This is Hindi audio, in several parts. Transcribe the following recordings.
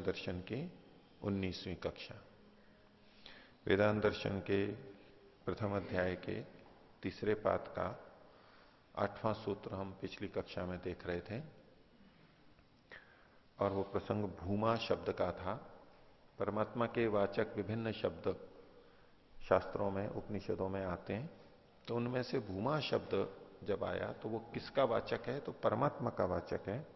वेदांत दर्शन की उन्नीसवीं कक्षा। वेदांत दर्शन के प्रथम अध्याय के तीसरे पात का आठवां सूत्र हम पिछली कक्षा में देख रहे थे और वो प्रसंग भूमा शब्द का था। परमात्मा के वाचक विभिन्न शब्द शास्त्रों में, उपनिषदों में आते हैं तो उनमें से भूमा शब्द जब आया तो वो किसका वाचक है? तो परमात्मा का वाचक है।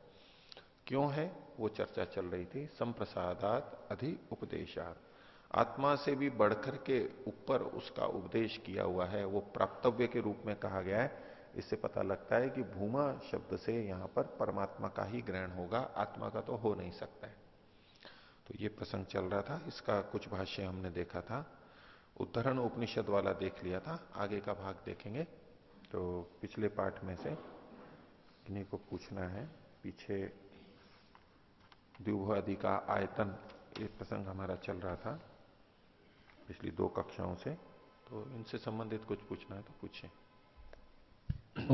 क्यों है? वो चर्चा चल रही थी, संप्रसादात अधि उपदेशात। आत्मा से भी बढ़कर के ऊपर उसका उपदेश किया हुआ है, वो प्राप्तव्य के रूप में कहा गया है। इससे पता लगता है कि भूमा शब्द से यहाँ पर परमात्मा का ही ग्रहण होगा, आत्मा का तो हो नहीं सकता है। तो ये प्रसंग चल रहा था, इसका कुछ भाष्य हमने देखा था। उद्धरण उपनिषद वाला देख लिया था, आगे का भाग देखेंगे। तो पिछले पाठ में से किन्हीं को पूछना है, पीछे द्विभुआदि का आयतन ये प्रसंग हमारा चल रहा था पिछली दो कक्षाओं से तो इनसे संबंधित कुछ पूछना है तो पूछे।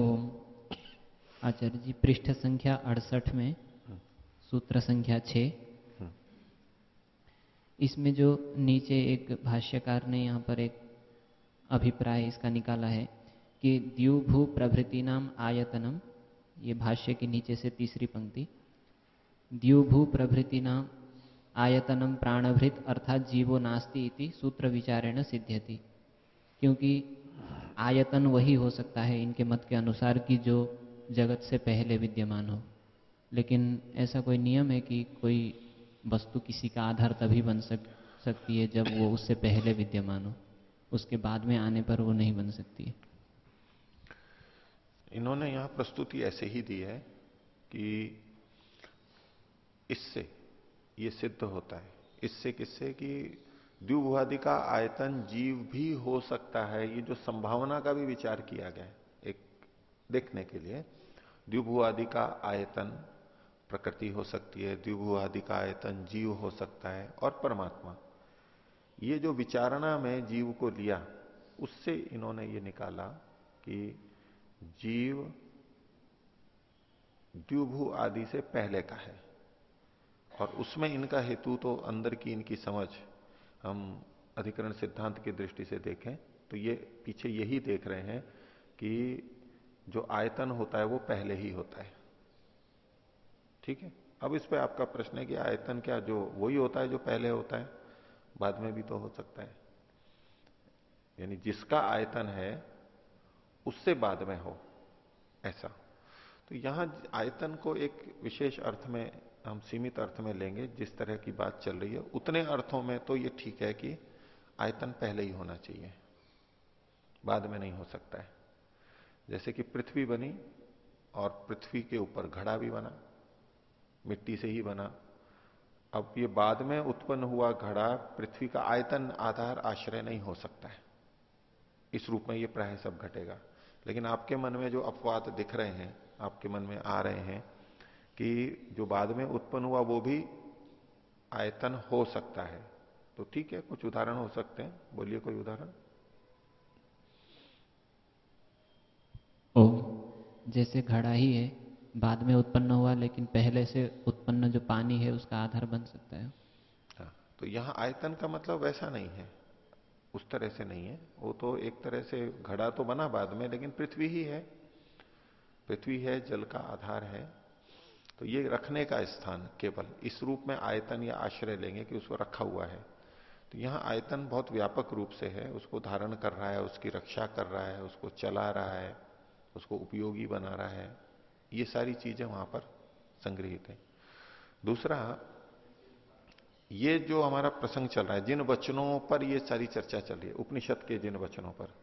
ओम। आचार्य जी पृष्ठ संख्या अड़सठ में हम्म। सूत्र संख्या छ। इसमें जो नीचे एक भाष्यकार ने यहाँ पर एक अभिप्राय इसका निकाला है कि द्युभू प्रभृति नाम आयतनम ये भाष्य के नीचे से तीसरी पंक्ति। द्युभू प्रभृति नाम आयतनम प्राणभृत अर्थात जीवो नास्ति इति सूत्र विचारेण सिद्ध्यति। क्योंकि आयतन वही हो सकता है इनके मत के अनुसार कि जो जगत से पहले विद्यमान हो। लेकिन ऐसा कोई नियम है कि कोई वस्तु किसी का आधार तभी बन सक, सकती है जब वो उससे पहले विद्यमान हो। उसके बाद में आने पर वो नहीं बन सकती है। इन्होंने यहाँ प्रस्तुति ऐसे ही दी है कि इससे ये सिद्ध होता है। इससे किससे? कि द्विभुआदि का आयतन जीव भी हो सकता है, ये जो संभावना का भी विचार किया गया है, एक देखने के लिए द्विभुआदि का आयतन प्रकृति हो सकती है द्विभु आदि का आयतन जीव हो सकता है, और परमात्मा। ये जो विचारणा में जीव को लिया, उससे इन्होंने ये निकाला कि जीव द्विभु आदि से पहले का है। और उसमें इनका हेतु तो अंदर की इनकी समझ हम अधिकरण सिद्धांत की दृष्टि से देखें तो ये पीछे यही देख रहे हैं कि जो आयतन होता है वो पहले ही होता है। ठीक है? अब इस पे आपका प्रश्न है कि आयतन क्या जो वही होता है जो पहले होता है? बाद में भी तो हो सकता है। यानी जिसका आयतन है, उससे बाद में हो, ऐसा। तो यहाँ आयतन को एक विशेष अर्थ में हम सीमित अर्थ में लेंगे, जिस तरह की बात चल रही है, उतने अर्थों में तो ये ठीक है कि आयतन पहले ही होना चाहिए। बाद में नहीं हो सकता है। जैसे कि पृथ्वी बनी और पृथ्वी के ऊपर घड़ा भी बना, मिट्टी से ही बना। अब ये बाद में उत्पन्न हुआ घड़ा पृथ्वी का आयतन आधार आश्रय नहीं हो सकता है। इस रूप में ये प्राय सब घटेगा। लेकिन आपके मन में जो अपवाद दिख रहे हैं, आपके मन में आ रहे हैं कि जो बाद में उत्पन्न हुआ वो भी आयतन हो सकता है। तो ठीक है कुछ उदाहरण हो सकते हैं। बोलिए कोई उदाहरण। ओ जैसे घड़ा ही है बाद में उत्पन्न हुआ लेकिन पहले से उत्पन्न जो पानी है उसका आधार बन सकता है। हाँ, तो यहाँ आयतन का मतलब वैसा नहीं है। उस तरह से नहीं है। वो तो एक तरह से घड़ा तो बना बाद में लेकिन पृथ्वी ही है। पृथ्वी है जल का आधार है। तो ये रखने का स्थान केवल इस रूप में आयतन या आश्रय लेंगे कि उसको रखा हुआ है। तो यहाँ आयतन बहुत व्यापक रूप से है, उसको धारण कर रहा है, उसकी रक्षा कर रहा है, उसको चला रहा है, उसको उपयोगी बना रहा है। ये सारी चीज़ें वहाँ पर संग्रहित है। दूसरा, ये जो हमारा प्रसंग चल रहा है, जिन वचनों पर ये सारी चर्चा चल रही है, उपनिषद के जिन वचनों पर,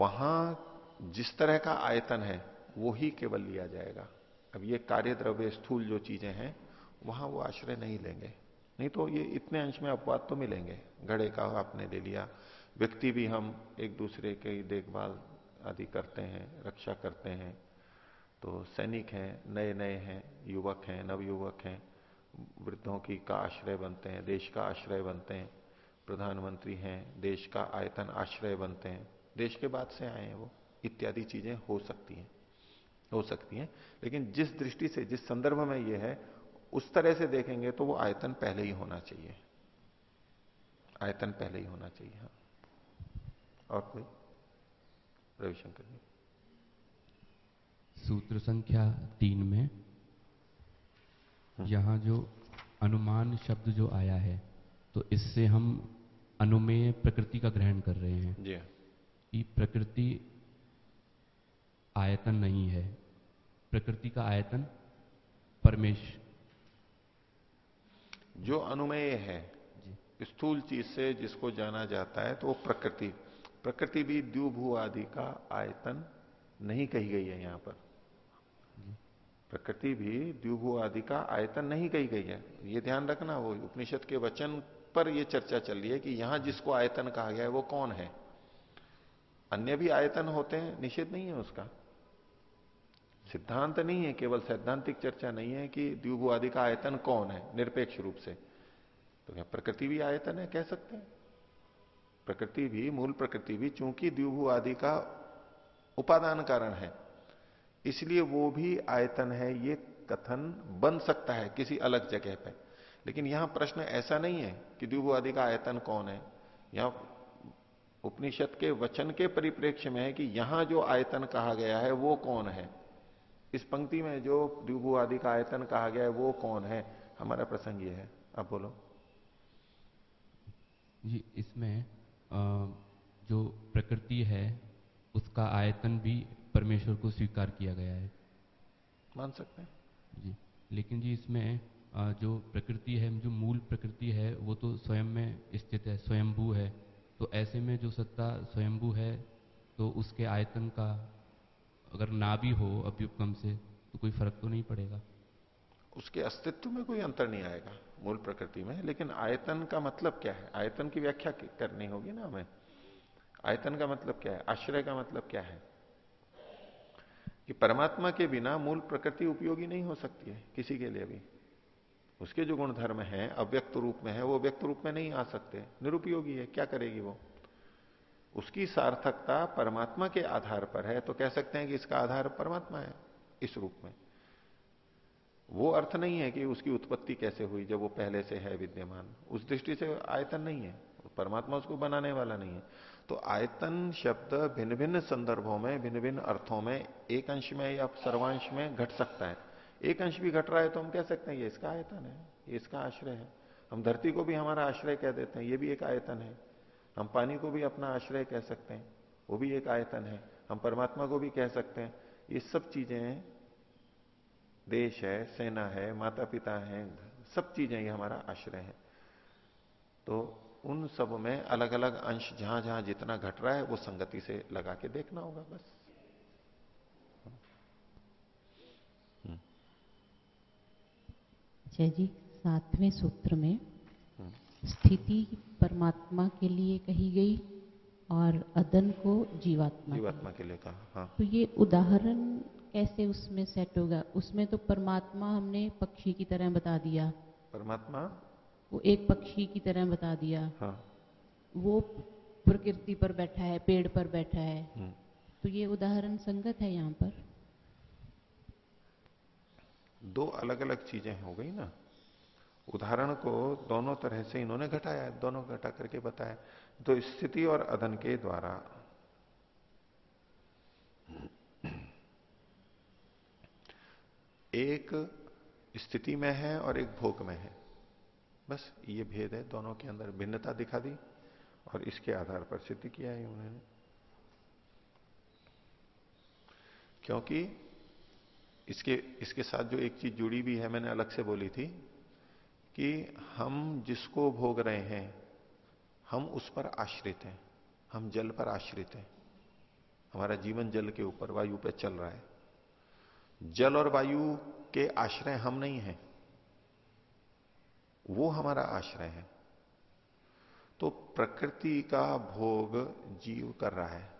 वहाँ जिस तरह का आयतन है, वो ही केवल लिया जाएगा। अब ये कार्य द्रव्य स्थूल जो चीज़ें हैं, वहाँ वो आश्रय नहीं लेंगे। नहीं तो ये इतने अंश में अपवाद तो मिलेंगे। घड़े का आपने ले लिया, व्यक्ति भी हम एक दूसरे की देखभाल आदि करते हैं, रक्षा करते हैं। तो सैनिक हैं नए नए हैं, युवक हैं, नवयुवक हैं, वृद्धों की का आश्रय बनते हैं, देश का आश्रय बनते हैं, प्रधानमंत्री हैं, देश का आयतन आश्रय बनते हैं। देश के बाद से आए हैं वो, इत्यादि चीज़ें हो सकती हैं। हो सकती हैं। लेकिन जिस दृष्टि से जिस संदर्भ में ये है उस तरह से देखेंगे तो वो आयतन पहले ही होना चाहिए। आयतन पहले ही होना चाहिए हाँ। और कोई? रविशंकर जी। सूत्र संख्या तीन में यहाँ जो अनुमान शब्द जो आया है तो इससे हम अनुमेय प्रकृति का ग्रहण कर रहे हैं। जी। प्रकृति आयतन नहीं है प्रकृति का आयतन परमेश। जो अनुमेय है स्थूल चीज़ से जिसको जाना जाता है तो वो प्रकृति। प्रकृति भी द्यूभू आदि का आयतन नहीं कही गई है यहाँ पर। प्रकृति भी द्यूभू आदि का आयतन नहीं कही गई है। ये ध्यान रखना वो उपनिषद के वचन पर ये चर्चा चल रही है कि यहाँ जिसको आयतन कहा गया है वो कौन है? अन्य भी आयतन होते हैं निषेध नहीं है उसका। सिद्धांत नहीं है, केवल सैद्धांतिक चर्चा नहीं है कि द्यूभू आदि का आयतन कौन है, निरपेक्ष रूप से। तो क्या प्रकृति भी आयतन है, कह सकते हैं? प्रकृति भी, मूल प्रकृति भी, चूँकि द्यूभू आदि का उपादान कारण है, इसलिए वो भी आयतन है, ये कथन बन सकता है किसी अलग जगह पे। लेकिन यहाँ प्रश्न ऐसा नहीं है कि द्यूभू आदि का आयतन कौन है। यहाँ उपनिषद के वचन के परिप्रेक्ष्य में है कि यहाँ जो आयतन कहा गया है, वो कौन है? इस पंक्ति में जो द्यूभू आदि का आयतन कहा गया है वो कौन है? हमारा प्रसंग ये है। अब बोलो। जी इसमें जो प्रकृति है उसका आयतन भी परमेश्वर को स्वीकार किया गया है। मान सकते हैं। जी लेकिन जी इसमें जो प्रकृति है जो मूल प्रकृति है वो तो स्वयं में स्थित है स्वयंभू है। तो ऐसे में जो सत्ता स्वयंभू है तो उसके आयतन का अगर ना भी हो अभ्युपगम से तो कोई फ़र्क तो नहीं पड़ेगा। उसके अस्तित्व में कोई अंतर नहीं आएगा मूल प्रकृति में, लेकिन आयतन का मतलब क्या है? आयतन की व्याख्या करनी होगी ना हमें। आयतन का मतलब क्या है? आश्रय का मतलब क्या है? कि परमात्मा के बिना मूल प्रकृति उपयोगी नहीं हो सकती है, किसी के लिए भी। उसके जो गुण धर्म है, अव्यक्त रूप में है, वो व्यक्त रूप में नहीं आ सकते। निरुपयोगी है, क्या करेगी वो? उसकी सार्थकता परमात्मा के आधार पर है तो कह सकते हैं कि इसका आधार परमात्मा है, इस रूप में। वो अर्थ नहीं है कि उसकी उत्पत्ति कैसे हुई, जब वो पहले से है विद्यमान। उस दृष्टि से आयतन नहीं है, परमात्मा उसको बनाने वाला नहीं है। तो आयतन शब्द भिन्न भिन्न संदर्भों में भिन्न भिन्न अर्थों में, एक अंश में या सर्वांश में घट सकता है। एक अंश भी घट रहा है तो हम कह सकते हैं, ये इसका आयतन है, ये इसका आश्रय है। हम धरती को भी हमारा आश्रय कह देते हैं, ये भी एक आयतन है। हम पानी को भी अपना आश्रय कह सकते हैं, वो भी एक आयतन है। हम परमात्मा को भी कह सकते हैं, ये सब चीज़ें देश है, सेना है माता पिता है, सब चीज़ें ये हमारा आश्रय है। तो उन सब में अलग अलग अंश जहाँ जहाँ जितना घट रहा है, वो संगति से लगा के देखना होगा बस। जी, सातवें सूत्र में स्थिति परमात्मा के लिए कही गई और अदन को जीवात्मा जीवात्मा के लिए कहा हाँ। तो ये उदाहरण कैसे उसमें सेट होगा? उसमें तो परमात्मा हमने पक्षी की तरह बता दिया। परमात्मा? वो एक पक्षी की तरह बता दिया। हाँ। वो प्रकृति पर बैठा है पेड़ पर बैठा है। हम्म। तो ये उदाहरण संगत है यहाँ पर। दो अलग अलग चीज़ें हो गई ना। उदाहरण को दोनों तरह से इन्होंने घटाया दोनों घटा करके बताया तो स्थिति और अधन के द्वारा। एक स्थिति में है और एक भोग में है। बस ये भेद है, दोनों के अंदर भिन्नता दिखा दी और इसके आधार पर सिद्ध किया है उन्होंने। क्योंकि इसके इसके साथ जो एक चीज़ जुड़ी भी है, मैंने अलग से बोली थी कि हम जिसको भोग रहे हैं, हम उस पर आश्रित हैं, हम जल पर आश्रित हैं। हमारा जीवन जल के ऊपर, वायु पर चल रहा है। जल और वायु के आश्रय हम नहीं हैं। वो हमारा आश्रय है। तो प्रकृति का भोग जीव कर रहा है।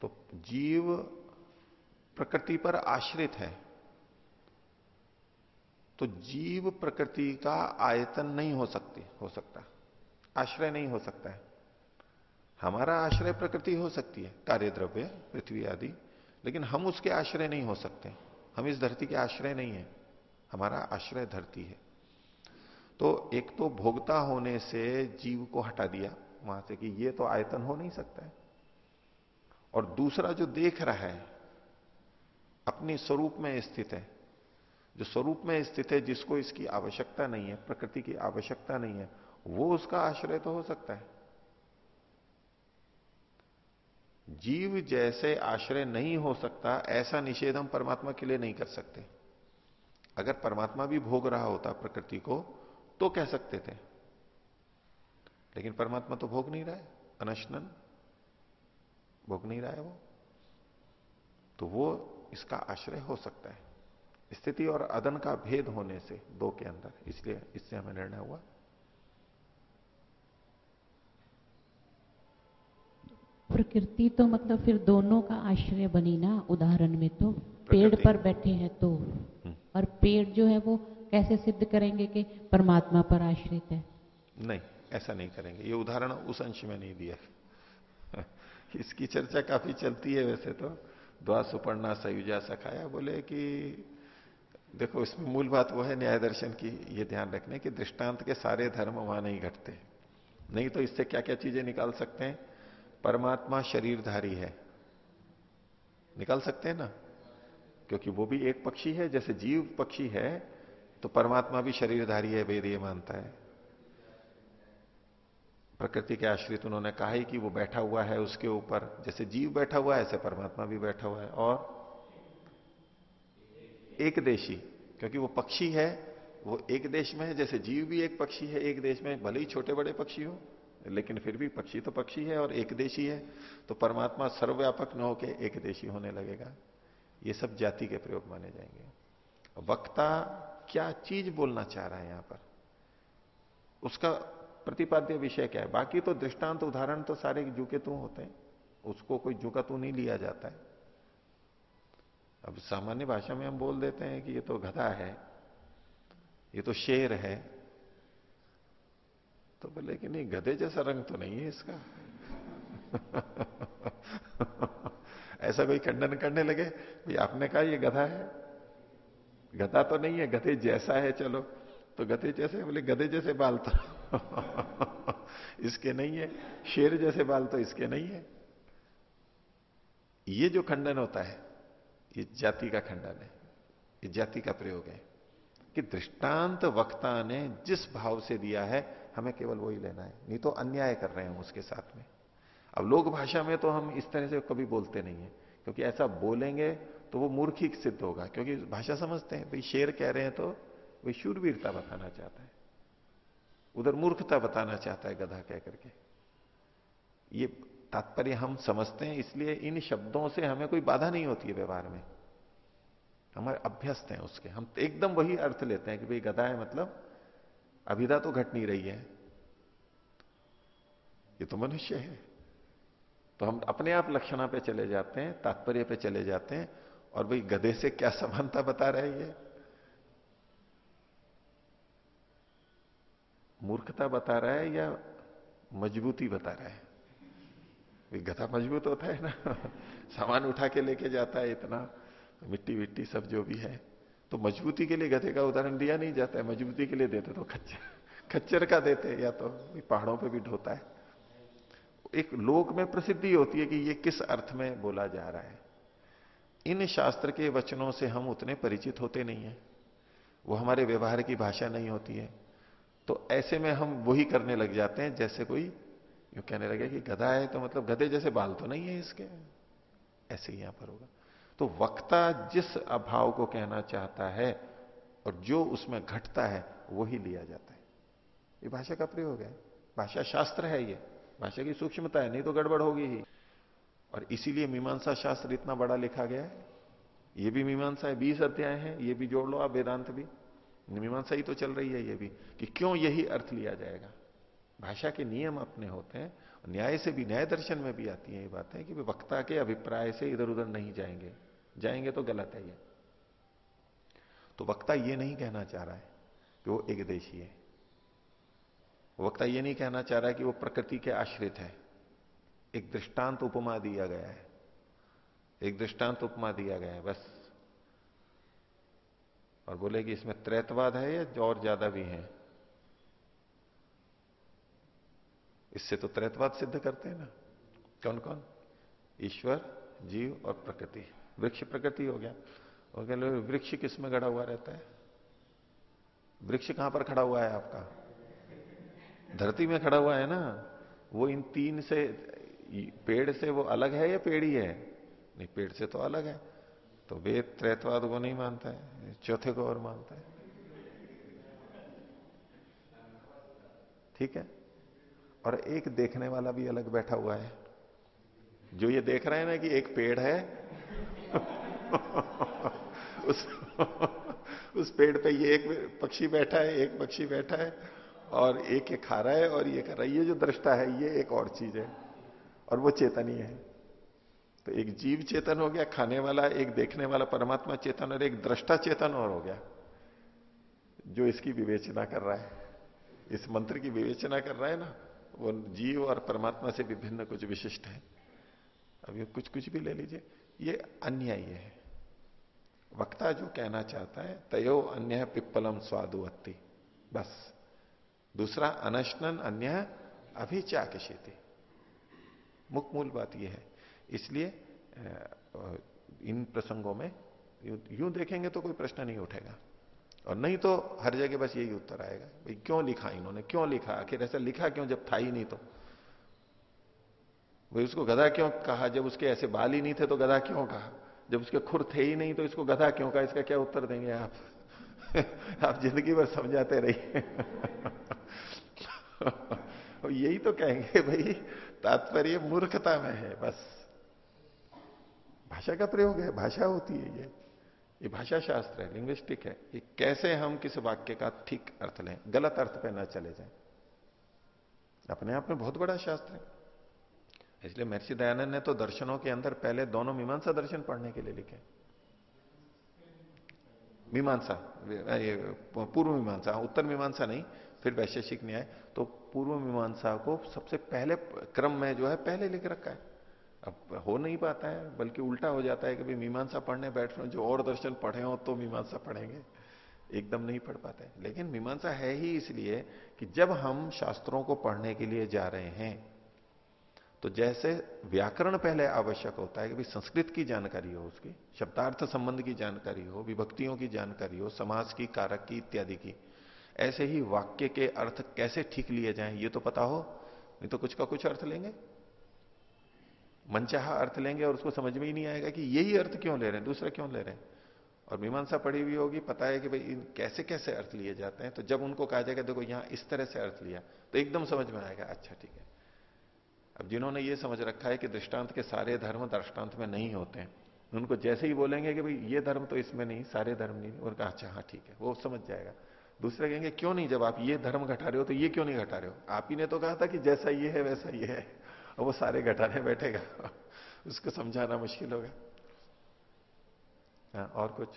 तो जीव प्रकृति पर आश्रित है। तो जीव प्रकृति का आयतन नहीं हो सकती, हो सकता। आश्रय नहीं हो सकता है। हमारा आश्रय प्रकृति हो सकती है कार्य द्रव्य पृथ्वी आदि, लेकिन हम उसके आश्रय नहीं हो सकते। हम इस धरती के आश्रय नहीं है। हमारा आश्रय धरती है। तो एक तो भोगता होने से जीव को हटा दिया, वहाँ से कि ये तो आयतन हो नहीं सकता है। और दूसरा जो देख रहा है, अपनी स्वरूप में स्थित है जो स्वरूप में स्थित है, जिसको इसकी आवश्यकता नहीं है, प्रकृति की आवश्यकता नहीं है, वो उसका आश्रय तो हो सकता है। जीव जैसे आश्रय नहीं हो सकता, ऐसा निषेध हम परमात्मा के लिए नहीं कर सकते। अगर परमात्मा भी भोग रहा होता प्रकृति को तो कह सकते थे। लेकिन परमात्मा तो भोग नहीं रहा है, अनशनन। भोग नहीं रहा है वो। तो वो इसका आश्रय हो सकता है। स्थिति और अदन का भेद होने से दो के अंदर। इसलिए इससे हमें निर्णय हुआ। प्रकृति तो मतलब फिर दोनों का आश्रय बनी ना उदाहरण में तो। पेड़ पर बैठे हैं तो। हम्म। और पेड़ जो है वो कैसे सिद्ध करेंगे कि परमात्मा पर आश्रित है? नहीं ऐसा नहीं करेंगे। ये उदाहरण उस अंश में नहीं दिया। इसकी चर्चा काफ़ी चलती है वैसे तो। द्वा सुपर्णा सयुजा सखाया बोले कि देखो, इसमें मूल बात वो है न्याय दर्शन की ये ध्यान रखने कि दृष्टांत के सारे धर्म वहाँ नहीं घटते। नहीं तो इससे क्या क्या चीज़ें निकाल सकते हैं? परमात्मा शरीरधारी है। निकाल सकते हैं ना? क्योंकि वो भी एक पक्षी है, जैसे जीव पक्षी है तो परमात्मा भी शरीरधारी है, वेद ये मानता है। प्रकृति के आश्रित उन्होंने कहा ही कि वो बैठा हुआ है उसके ऊपर। जैसे जीव बैठा हुआ है, ऐसे परमात्मा भी बैठा हुआ है। और एक देशी, क्योंकि वो पक्षी है, वो एक देश में है, जैसे जीव भी एक पक्षी है, एक देश में, भले ही छोटे बड़े पक्षी हो, लेकिन फिर भी पक्षी तो पक्षी है और एक देशी है तो परमात्मा सर्वव्यापक न होके एक देशी होने लगेगा। ये सब जाति के प्रयोग माने जाएँगे। वक्ता क्या चीज़ बोलना चाह रहा है यहाँ पर? उसका प्रतिपाद्य विषय क्या है? बाकी तो दृष्टांत, उदाहरण तो सारे जूके तू होते हैं। उसको कोई जूका तू नहीं लिया जाता है। अब सामान्य भाषा में हम बोल देते हैं कि ये तो गधा है, ये तो शेर है। तो बोले कि नहीं, गधे जैसा रंग तो नहीं है इसका। ऐसा कोई खंडन करने लगे, भाई आपने कहा ये गधा है? गधा तो नहीं है, गधे जैसा है, चलो। तो गधे जैसे, बोले, गधे जैसे बाल तो इसके नहीं है, शेर जैसे बाल तो इसके नहीं है। ये जो खंडन होता है ये जाति का खंडन है, ये जाति का प्रयोग है कि दृष्टांत वक्ता ने जिस भाव से दिया है, हमें केवल वही लेना है, नहीं तो अन्याय कर रहे हैं उसके साथ में। अब लोक भाषा में तो हम इस तरह से कभी बोलते नहीं है, क्योंकि ऐसा बोलेंगे तो वो मूर्खी सिद्ध होगा, क्योंकि भाषा समझते हैं, भाई शेर कह रहे हैं तो वही शूरवीरता बताना चाहता है, उधर मूर्खता बताना चाहता है गधा कह करके। ये तात्पर्य हम समझते हैं, इसलिए इन शब्दों से हमें कोई बाधा नहीं होती है व्यवहार में। हमारे अभ्यस्त हैं उसके। हम एकदम वही अर्थ लेते हैं कि भाई गधा है मतलब अभिधा तो घट नहीं रही है। ये तो मनुष्य है। तो हम अपने आप लक्षणा पे चले जाते हैं, तात्पर्य पे चले जाते हैं, और भाई गधे से क्या समानता बता रहे है मूर्खता बता रहा है या मजबूती बता रहा है? गधा मज़बूत होता है ना? सामान उठा के लेके जाता है इतना, मिट्टी विट्टी सब जो भी है। तो मजबूती के लिए गधे का उदाहरण दिया नहीं जाता है, मजबूती के लिए देते तो खच्चर खच्चर का देते या तो पहाड़ों पे भी ढोता है। एक लोक में प्रसिद्धि होती है कि ये किस अर्थ में बोला जा रहा है। इन शास्त्र के वचनों से हम उतने परिचित होते नहीं है। वो हमारे व्यवहार की भाषा नहीं होती है। तो ऐसे में हम वही करने लग जाते हैं, जैसे कोई यू कहने लगे कि गधा है तो मतलब गधे जैसे बाल तो नहीं है इसके। ऐसे ही यहाँ पर होगा। तो वक्ता जिस अभाव को कहना चाहता है और जो उसमें घटता है, वही लिया जाता है। ये भाषा का प्रयोग है। भाषा शास्त्र है ये। भाषा की सूक्ष्मता है, नहीं तो गड़बड़ होगी ही। और इसीलिए मीमांसा शास्त्र इतना बड़ा लिखा गया है। ये भी मीमांसा है, बीस अध्याय है, ये भी जोड़ लो आप, वेदांत भी। मीमांसा ही तो चल रही है ये भी, कि क्यों यही अर्थ लिया जाएगा? भाषा के नियम अपने होते हैं न्याय से भी, न्याय दर्शन में भी आती है ये बातें कि वक्ता के अभिप्राय से इधर उधर नहीं जाएँगे। जाएँगे तो गलत है ये। तो वक्ता ये नहीं कहना चाह रहा है कि वो एक देशी है। वक्ता ये नहीं कहना चाह रहा है कि वो प्रकृति के आश्रित है। एक दृष्टांत उपमा दिया गया है। एक दृष्टांत उपमा दिया गया है, बस। और बोले कि इसमें त्रैतवाद है या और ज़्यादा भी है? इससे तो त्रैतवाद सिद्ध करते हैं ना। कौन कौन ईश्वर, जीव और प्रकृति। वृक्ष प्रकृति हो गया। और कह वृक्ष किसमें गड़ा हुआ रहता है? वृक्ष कहाँ पर खड़ा हुआ है आपका? धरती में खड़ा हुआ है ना। वो इन तीन से, पेड़ से वो अलग है या पेड़ ही है? नहीं, पेड़ से तो अलग है। तो वेद त्रैतवाद को नहीं मानता है, चौथे को और मानता है। ठीक है? और एक देखने वाला भी अलग बैठा हुआ है। जो ये देख रहे हैं ना कि एक पेड़ है, उस उस पेड़ पे ये एक पक्षी बैठा है, एक पक्षी बैठा है, और एक ये खा रहा है और ये कर रहा है। ये जो दृष्टा है, ये एक और चीज़ है, और वो चेतनीय है। तो एक जीव चेतन हो गया, खाने वाला, एक देखने वाला परमात्मा चेतन, और एक दृष्टा चेतन और हो गया, जो इसकी विवेचना कर रहा है। इस मंत्र की विवेचना कर रहा है ना वो जीव और परमात्मा से विभिन्न कुछ विशिष्ट है। अब ये कुछ कुछ भी ले लीजिए। ये अन्याय है। वक्ता जो कहना चाहता है, तयो अन्य पिप्पलम स्वादुवत्ती। बस। दूसरा, अनशनन अन्य अभिचाकिशीति। मुख मूल बात यह है। इसलिए इन प्रसंगों में यूँ देखेंगे तो कोई प्रश्न नहीं उठेगा। और नहीं तो हर जगह बस यही उत्तर आएगा, भाई क्यों लिखा इन्होंने, क्यों लिखा, आखिर ऐसा लिखा क्यों जब था ही नहीं तो? भाई उसको गधा क्यों कहा, जब उसके ऐसे बाल ही नहीं थे तो गधा क्यों कहा? जब उसके खुर थे ही नहीं तो इसको गधा क्यों कहा? इसका क्या उत्तर देंगे आप? आप ज़िंदगी भर समझाते रहिए। यही तो कहेंगे भाई, तात्पर्य मूर्खता में है, बस। भाषा का प्रयोग है, भाषा होती है ये। ये भाषा शास्त्र है लिंग्विस्टिक है कि कैसे हम किस वाक्य का ठीक अर्थ लें, गलत अर्थ पे ना चले जाएँ। अपने आप में बहुत बड़ा शास्त्र है। इसलिए महर्षि दयानंद ने तो दर्शनों के अंदर पहले दोनों मीमांसा दर्शन पढ़ने के लिए लिखे। मीमांसा, ये पूर्व मीमांसा, उत्तर मीमांसा नहीं, फिर वैशेषिक न्याय। तो पूर्व मीमांसा को सबसे पहले क्रम में जो है पहले लिख रखा है। अब हो नहीं पाता है, बल्कि उल्टा हो जाता है कि भाई मीमांसा पढ़ने बैठ रहे जो और दर्शन पढ़े हो तो मीमांसा पढ़ेंगे। एकदम नहीं पढ़ पाते। लेकिन मीमांसा है ही इसलिए कि जब हम शास्त्रों को पढ़ने के लिए जा रहे हैं तो जैसे व्याकरण पहले आवश्यक होता है कि भाई संस्कृत की जानकारी हो उसकी, शब्दार्थ संबंध की जानकारी हो, विभक्तियों की जानकारी हो समाज की, कारक की, इत्यादि की, ऐसे ही वाक्य के अर्थ कैसे ठीक लिए जाएँ, ये तो पता हो, नहीं तो कुछ का कुछ अर्थ लेंगे। मनचाहा अर्थ लेंगे और उसको समझ में ही नहीं आएगा कि यही अर्थ क्यों ले रहे हैं, दूसरा क्यों ले रहे हैं। और मीमांसा पढ़ी हुई होगी, पता है कि भाई इन कैसे कैसे अर्थ लिए जाते हैं। तो जब उनको कहा जाएगा, देखो यहाँ इस तरह से अर्थ लिया तो एकदम समझ में आएगा अच्छा ठीक है। अब जिन्होंने ये समझ रखा है कि दृष्टांत के सारे धर्म दृष्टांत में नहीं होते हैं, उनको जैसे ही बोलेंगे कि भाई ये धर्म तो इसमें नहीं, सारे धर्म नहीं, उनका अच्छा हाँ ठीक है, वो समझ जाएगा। दूसरे कहेंगे, क्यों नहीं, जब आप ये धर्म घटा रहे हो तो ये क्यों नहीं घटा रहे हो? आप ही ने तो कहा था कि जैसा ये है, वैसा ये है। और वो सारे घटाने बैठेगा। उसको समझाना मुश्किल होगा। हाँ, और कुछ।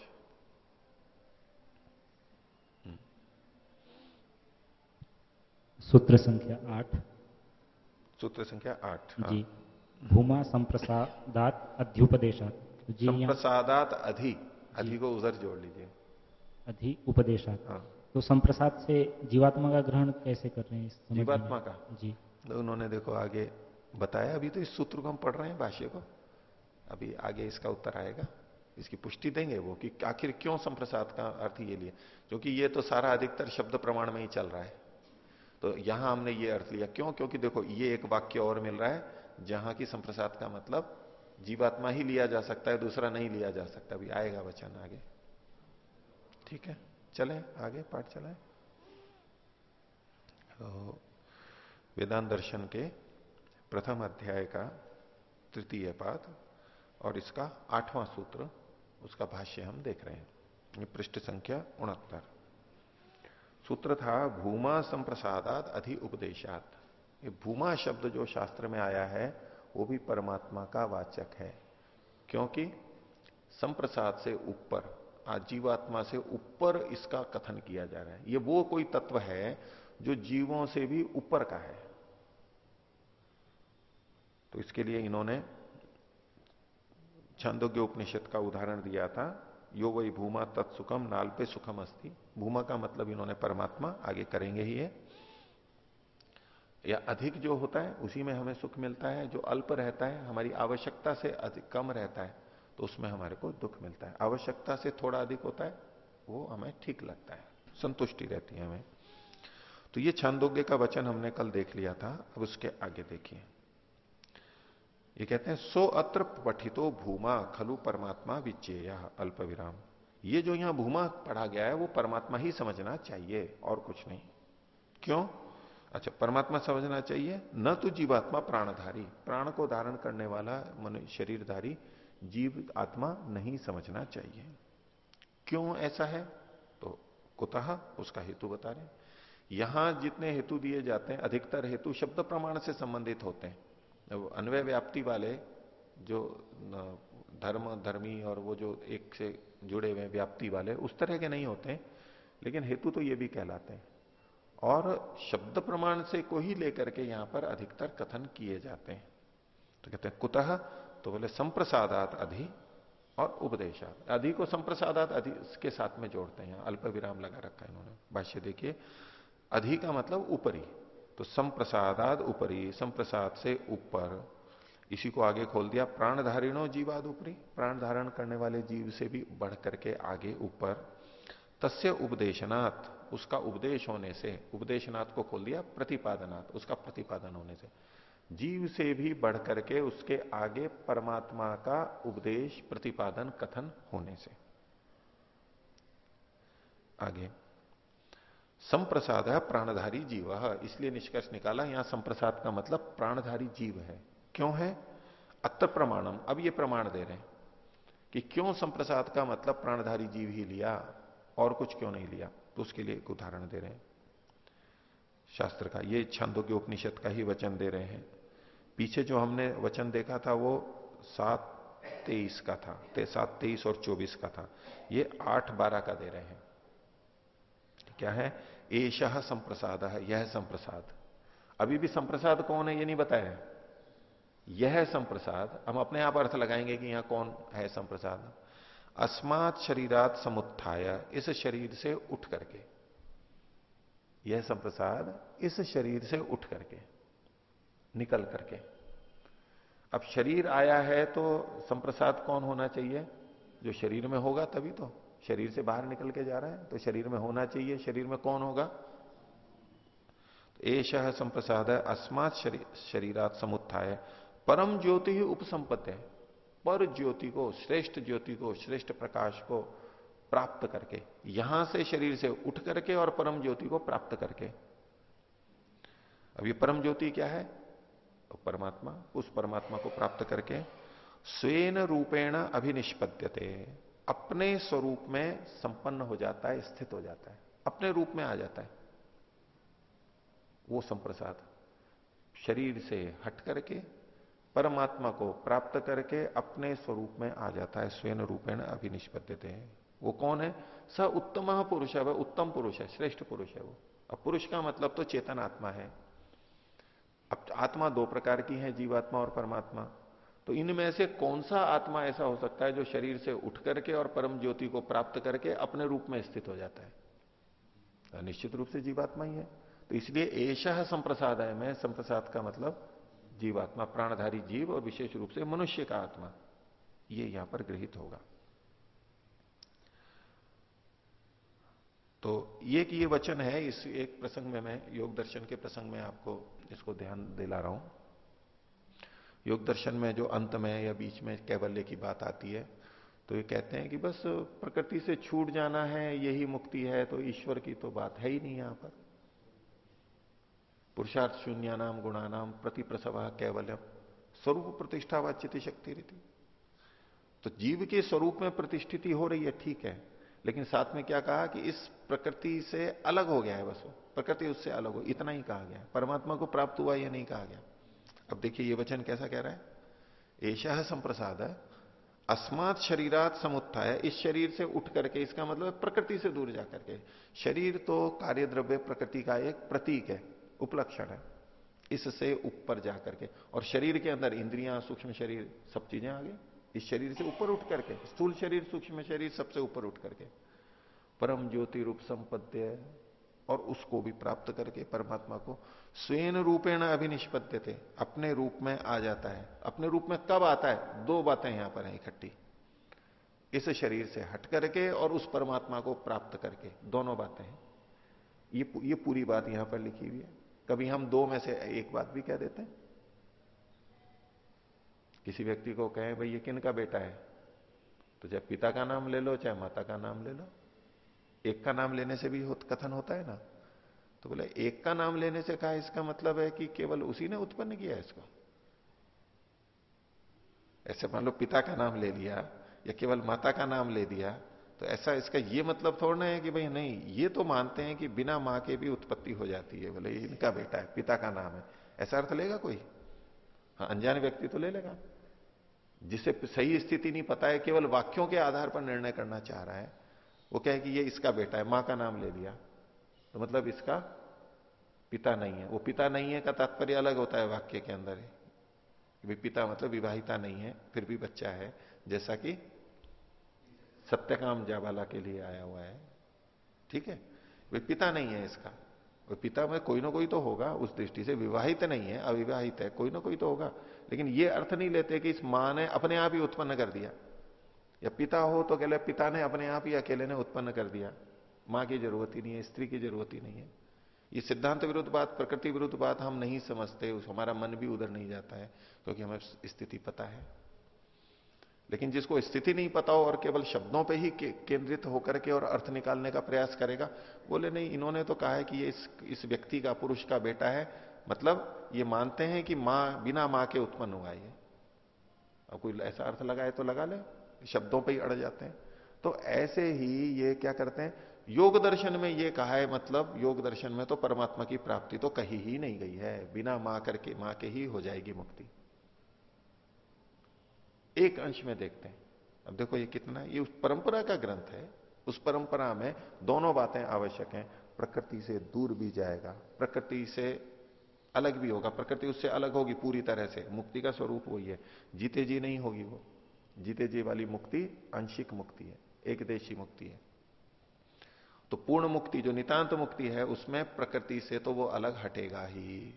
सूत्र संख्या आठ। सूत्र संख्या आठ हाँ। जी। भूमा संप्रसादात अध्युपदेशात। जी संप्रसादात अधि। अधि को उधर जोड़ लीजिए। अधि उपदेशात। हाँ। तो संप्रसाद से जीवात्मा का ग्रहण कैसे कर रहे हैं जीवात्मा का? जी। तो उन्होंने देखो आगे बताया, अभी तो इस सूत्र को हम पढ़ रहे हैं भाष्य को। अभी आगे इसका उत्तर आएगा। इसकी पुष्टि देंगे वो कि आखिर क्यों संप्रसाद का अर्थ ये लिया क्योंकि ये तो सारा अधिकतर शब्द प्रमाण में ही चल रहा है। तो यहाँ हमने ये अर्थ लिया। क्यों? क्योंकि देखो, ये एक वाक्य और मिल रहा है, जहाँ की संप्रसाद का मतलब जीवात्मा ही लिया जा सकता है, दूसरा नहीं लिया जा सकता। अभी आएगा वचन आगे। ठीक है? चले, आगे पाठ चलाए। तो वेदांत दर्शन के प्रथम अध्याय का तृतीय पाद और इसका आठवां सूत्र, उसका भाष्य हम देख रहे हैं। पृष्ठ संख्या उनहत्तर। सूत्र था, भूमा संप्रसादात अधि उपदेशात। ये भूमा शब्द जो शास्त्र में आया है, वो भी परमात्मा का वाचक है। क्योंकि संप्रसाद से ऊपर, आजीवात्मा से ऊपर इसका कथन किया जा रहा है। ये वो कोई तत्व है जो जीवों से भी ऊपर का है। तो इसके लिए इन्होंने छंदोग्य उपनिषद का उदाहरण दिया था, यो वही भूमा तत्सुखम नाल पे सुखम अस्थि भूमा का मतलब इन्होंने परमात्मा, आगे करेंगे ही है या अधिक जो होता है, उसी में हमें सुख मिलता है, जो अल्प रहता है, हमारी आवश्यकता से अधिक कम रहता है तो उसमें हमारे को दुख मिलता है। आवश्यकता से थोड़ा अधिक होता है, वो हमें ठीक लगता है, संतुष्टि रहती है हमें। तो ये छांदोग्य का वचन हमने कल देख लिया था, अब उसके आगे देखिए। ये कहते हैं, सो अत्र पठितो भूमा खलु परमात्मा विचेय अल्प विराम ये जो यहाँ भूमा पढ़ा गया है, वो परमात्मा ही समझना चाहिए और कुछ नहीं। क्यों? अच्छा परमात्मा समझना चाहिए, न तो जीवात्मा प्राणधारी। प्राण को धारण करने वाला मन, शरीरधारी जीव, आत्मा नहीं समझना चाहिए। क्यों ऐसा है? तो कुतः? उसका हेतु बता रहे यहाँ जितने हेतु दिए जाते हैं, अधिकतर हेतु शब्द प्रमाण से संबंधित होते हैं। अन्वय व्याप्ति वाले जो धर्म, धर्मी और वो जो एक से जुड़े हुए व्याप्ति वाले, उस तरह के नहीं होते, लेकिन हेतु तो ये भी कहलाते हैं। और शब्द प्रमाण से को ही लेकर के यहाँ पर अधिकतर कथन किए जाते हैं। तो कहते हैं, कुतः? तो बोले, संप्रसादात अधि और उपदेशात। अधि को संप्रसादात अधि के साथ में जोड़ते हैं। अल्प विराम लगा रखा है इन्होंने। भाष्य देखिए, अधि का मतलब ऊपरी। तो संप्रसादाद ऊपरी संप्रसाद से ऊपर। इसी को आगे खोल दिया, प्राणधारिणो जीवाद ऊपरी प्राण धारण करने वाले जीव से भी बढ़ करके आगे ऊपर। तस्य उपदेशनाथ उसका उपदेश होने से उपदेशनाथ को खोल दिया प्रतिपादनाथ उसका प्रतिपादन होने से। जीव से भी बढ़ करके उसके आगे परमात्मा का उपदेश, प्रतिपादन, कथन होने से। आगे। संप्रसाद है प्राणधारी जीव इसलिए निष्कर्ष निकाला यहाँ संप्रसाद का मतलब प्राणधारी जीव है। क्यों है? अत्र प्रमाणम। अब ये प्रमाण दे रहे हैं कि क्यों संप्रसाद का मतलब प्राणधारी जीव ही लिया और कुछ क्यों नहीं लिया? तो उसके लिए एक उदाहरण दे रहे हैं। शास्त्र का ये छंदों के उपनिषद का ही वचन दे रहे हैं। पीछे जो हमने वचन देखा था वो सात तेईस का था ते, सात तेईस और चौबीस का था। ये आठ बारह का दे रहे हैं। क्या है? एश संप्रसाद यह संप्रसाद। अभी भी संप्रसाद कौन है ये नहीं बताया। यह संप्रसाद, हम अपने आप अर्थ लगाएँगे कि यहाँ कौन है संप्रसाद। अस्मात शरीरात समुत्थाय, इस शरीर से उठ करके। यह संप्रसाद, इस शरीर से उठ करके, निकल करके। अब शरीर आया है तो संप्रसाद कौन होना चाहिए? जो शरीर में होगा तभी तो। शरीर से बाहर निकल के जा रहा है तो शरीर में होना चाहिए। शरीर में कौन होगा? तो एश संप्रसाद है अस्मात शरीरात समुत्थाय। परम ज्योति ही उपसंपत्ति है। पर ज्योति को, श्रेष्ठ ज्योति को, श्रेष्ठ प्रकाश को प्राप्त करके, यहाँ से शरीर से उठ करके और परम ज्योति को प्राप्त करके। अब ये परम ज्योति क्या है? तो परमात्मा, उस परमात्मा को प्राप्त करके, स्वेन रूपेण अभिनिष्पद्यते। अपने स्वरूप में संपन्न हो जाता है, स्थित हो जाता है। अपने रूप में आ जाता है। वो संप्रसाद। शरीर से हट करके, परमात्मा को प्राप्त करके अपने स्वरूप में आ जाता है। स्वयं रूपेण अभिनिष्पद्यते। वो कौन है? स उत्तम पुरुष है, वह उत्तम पुरुष है, श्रेष्ठ पुरुष है वो। अब पुरुष का मतलब तो चेतन आत्मा है। अब आत्मा दो प्रकार की है, जीवात्मा और परमात्मा। तो इनमें से कौन सा आत्मा ऐसा हो सकता है जो शरीर से उठ करके और परम ज्योति को प्राप्त करके अपने रूप में स्थित हो जाता है? निश्चित रूप से जीवात्मा ही है। तो इसलिए ऐसा संप्रसाद है। मैं संप्रसाद का मतलब जीवात्मा, प्राणधारी जीव और विशेष रूप से मनुष्य का आत्मा, ये यहाँ पर गृहित होगा। तो ये कि ये वचन है, इस एक प्रसंग में मैं, योग दर्शन के प्रसंग में आपको इसको ध्यान दिला रहा हूँ। योग दर्शन में जो अंत में या बीच में कैवल्य की बात आती है तो ये कहते हैं कि बस प्रकृति से छूट जाना है, यही मुक्ति है तो ईश्वर की तो बात है ही नहीं यहाँ पर। पुरुषार्थ शून्यानाम गुणानाम प्रति प्रसवा कैवल्यम, स्वरूप प्रतिष्ठा व शक्ति रीति। तो जीव के स्वरूप में प्रतिष्ठिति हो रही है, ठीक है, लेकिन साथ में क्या कहा कि इस प्रकृति से अलग हो गया है बस प्रकृति उससे अलग हो, इतना ही कहा गया परमात्मा को प्राप्त हुआ यह नहीं कहा गया। अब देखिए ये वचन कैसा कह रहा है? ऐशा संप्रसाद, अस्मात शरीरात समुत्थाय। इस शरीर से उठ करके इसका मतलब प्रकृति से दूर जाकर के। शरीर तो कार्य द्रव्य प्रकृति का एक प्रतीक है, उपलक्षण है। इससे ऊपर जाकर के। और शरीर के अंदर इंद्रियाँ, सूक्ष्म शरीर, सब चीज़ें आ गई। इस शरीर से ऊपर उठ करके, स्थूल शरीर, सूक्ष्म शरीर, सबसे ऊपर उठ करके। परम ज्योति रूप संपद्य और उसको भी प्राप्त करके परमात्मा को स्वयं रूपेण अभिनिष्पत्य थे। अपने रूप में आ जाता है। अपने रूप में कब आता है? दो बातें यहाँ पर हैं इकट्ठी। इस शरीर से हट करके और उस परमात्मा को प्राप्त करके। दोनों बातें हैं। ये ये पूरी बात यहाँ पर लिखी हुई है। कभी हम दो में से एक बात भी कह देते हैं? किसी व्यक्ति को कहें, भाई ये किन का बेटा है? तो चाहे पिता का नाम ले लो, चाहे माता का नाम ले लो। एक का नाम लेने से भी हो, कथन होता है ना? तो बोले एक का नाम लेने से कहा इसका मतलब है कि केवल उसी ने उत्पन्न किया इसको? ऐसे मान लो पिता का नाम ले लिया या केवल माता का नाम ले दिया तो ऐसा इसका ये मतलब थोड़ा है कि भाई नहीं ये तो मानते हैं कि बिना माँ के भी उत्पत्ति हो जाती है बोले इनका बेटा है पिता का नाम है। ऐसा अर्थ लेगा कोई? हाँ अनजान व्यक्ति तो ले लेगा। जिसे सही स्थिति नहीं पता है केवल वाक्यों के आधार पर निर्णय करना चाह रहा है वो कहे कि ये इसका बेटा है, माँ का नाम ले लिया। तो मतलब इसका पिता नहीं है। वो पिता नहीं है का तात्पर्य अलग होता है वाक्य के अंदर है। पिता मतलब विवाहिता नहीं है, फिर भी बच्चा है, जैसा कि सत्यकाम जाबाला के लिए आया हुआ है। ठीक है? वे पिता नहीं है इसका। वो पिता में कोई ना कोई तो होगा, उस दृष्टि से विवाहित नहीं है, अविवाहित है, कोई ना कोई तो होगा। लेकिन ये अर्थ नहीं लेते कि इस माँ ने अपने आप ही उत्पन्न कर दिया। या पिता हो तो कहले पिता ने अपने आप ही अकेले ने उत्पन्न कर दिया। माँ की ज़रूरत ही नहीं है स्त्री की ज़रूरत ही नहीं है। ये सिद्धांत विरुद्ध बात प्रकृति विरुद्ध बात हम नहीं समझते उस हमारा मन भी उधर नहीं जाता है क्योंकि हमें स्थिति पता है। लेकिन जिसको स्थिति नहीं पता हो और केवल शब्दों पे ही के, केंद्रित होकर के और अर्थ निकालने का प्रयास करेगा बोले नहीं इन्होंने तो कहा है कि ये इस, इस व्यक्ति का पुरुष का बेटा है। मतलब ये मानते हैं कि माँ बिना माँ के उत्पन्न हुआ ये। अब कोई ऐसा अर्थ लगाए तो लगा ले। शब्दों पे ही अड़ जाते हैं। तो ऐसे ही ये क्या करते हैं? योग दर्शन में ये कहा है मतलब योग दर्शन में तो परमात्मा की प्राप्ति तो कही ही नहीं गई है। बिना माँ करके, माँ के ही हो जाएगी मुक्ति। एक अंश में देखते हैं। अब देखो ये कितना, ये उस परंपरा का ग्रंथ है। उस परंपरा में दोनों बातें आवश्यक हैं। प्रकृति से दूर भी जाएगा, प्रकृति से अलग भी होगा, प्रकृति उससे अलग होगी पूरी तरह से। मुक्ति का स्वरूप वही है। जीते जी नहीं होगी वो। जीते जी वाली मुक्ति, आंशिक मुक्ति है, एक देशी मुक्ति है। तो पूर्ण मुक्ति, जो नितांत मुक्ति है, उसमें प्रकृति से तो वो अलग हटेगा ही।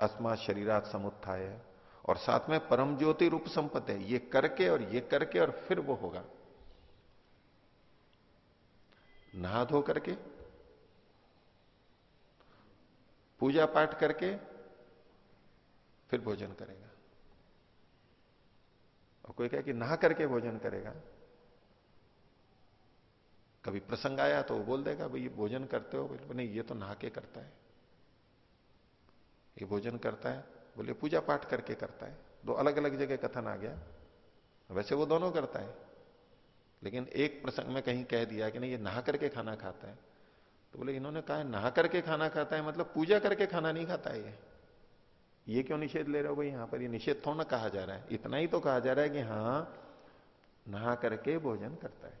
अस्मा शरीरात समुत्थाय। और साथ में परम ज्योति रूप संपत्ति है। ये करके और ये करके और फिर वो होगा। नहा धो करके, पूजा पाठ करके, फिर भोजन करेगा। और कोई कहे कि नहा करके भोजन करेगा। कभी प्रसंग आया तो वो बोल देगा, भाई ये भोजन करते हो? नहीं, ये तो नहा के करता है। ये भोजन करता है। बोले, पूजा पाठ करके करता है। दो अलग अलग जगह कथन आ गया। वैसे वो दोनों करता है। लेकिन एक प्रसंग में कहीं कह दिया कि नहीं, ये नहा करके खाना खाता है। तो बोले, इन्होंने कहा नहा करके खाना खाता है मतलब पूजा करके खाना नहीं खाता है ये? ये क्यों निषेध ले रहे हो भाई? यहाँ पर ये निषेध थोड़ा ना कहा जा रहा है। इतना ही तो कहा जा रहा है कि हाँ, नहा करके भोजन करता है।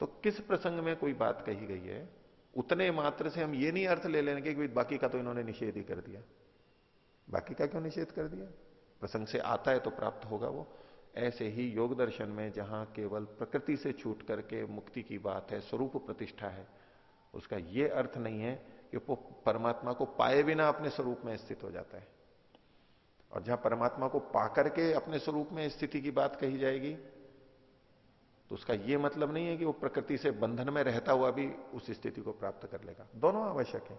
तो किस प्रसंग में कोई बात कही गई है? उतने मात्र से हम ये नहीं अर्थ ले लेंगे कि बाकी का तो इन्होंने निषेध ही कर दिया। बाकी का क्यों निषेध कर दिया? प्रसंग से आता है तो प्राप्त होगा वो। ऐसे ही योग दर्शन में जहाँ केवल प्रकृति से छूट करके मुक्ति की बात है, स्वरूप प्रतिष्ठा है, उसका यह अर्थ नहीं है कि वो परमात्मा को पाए बिना अपने स्वरूप में स्थित हो जाता है। और जहाँ परमात्मा को पाकर के अपने स्वरूप में स्थिति की बात कही जाएगी तो उसका यह मतलब नहीं है कि वो प्रकृति से बंधन में रहता हुआ भी उस स्थिति को प्राप्त कर लेगा। दोनों आवश्यक है।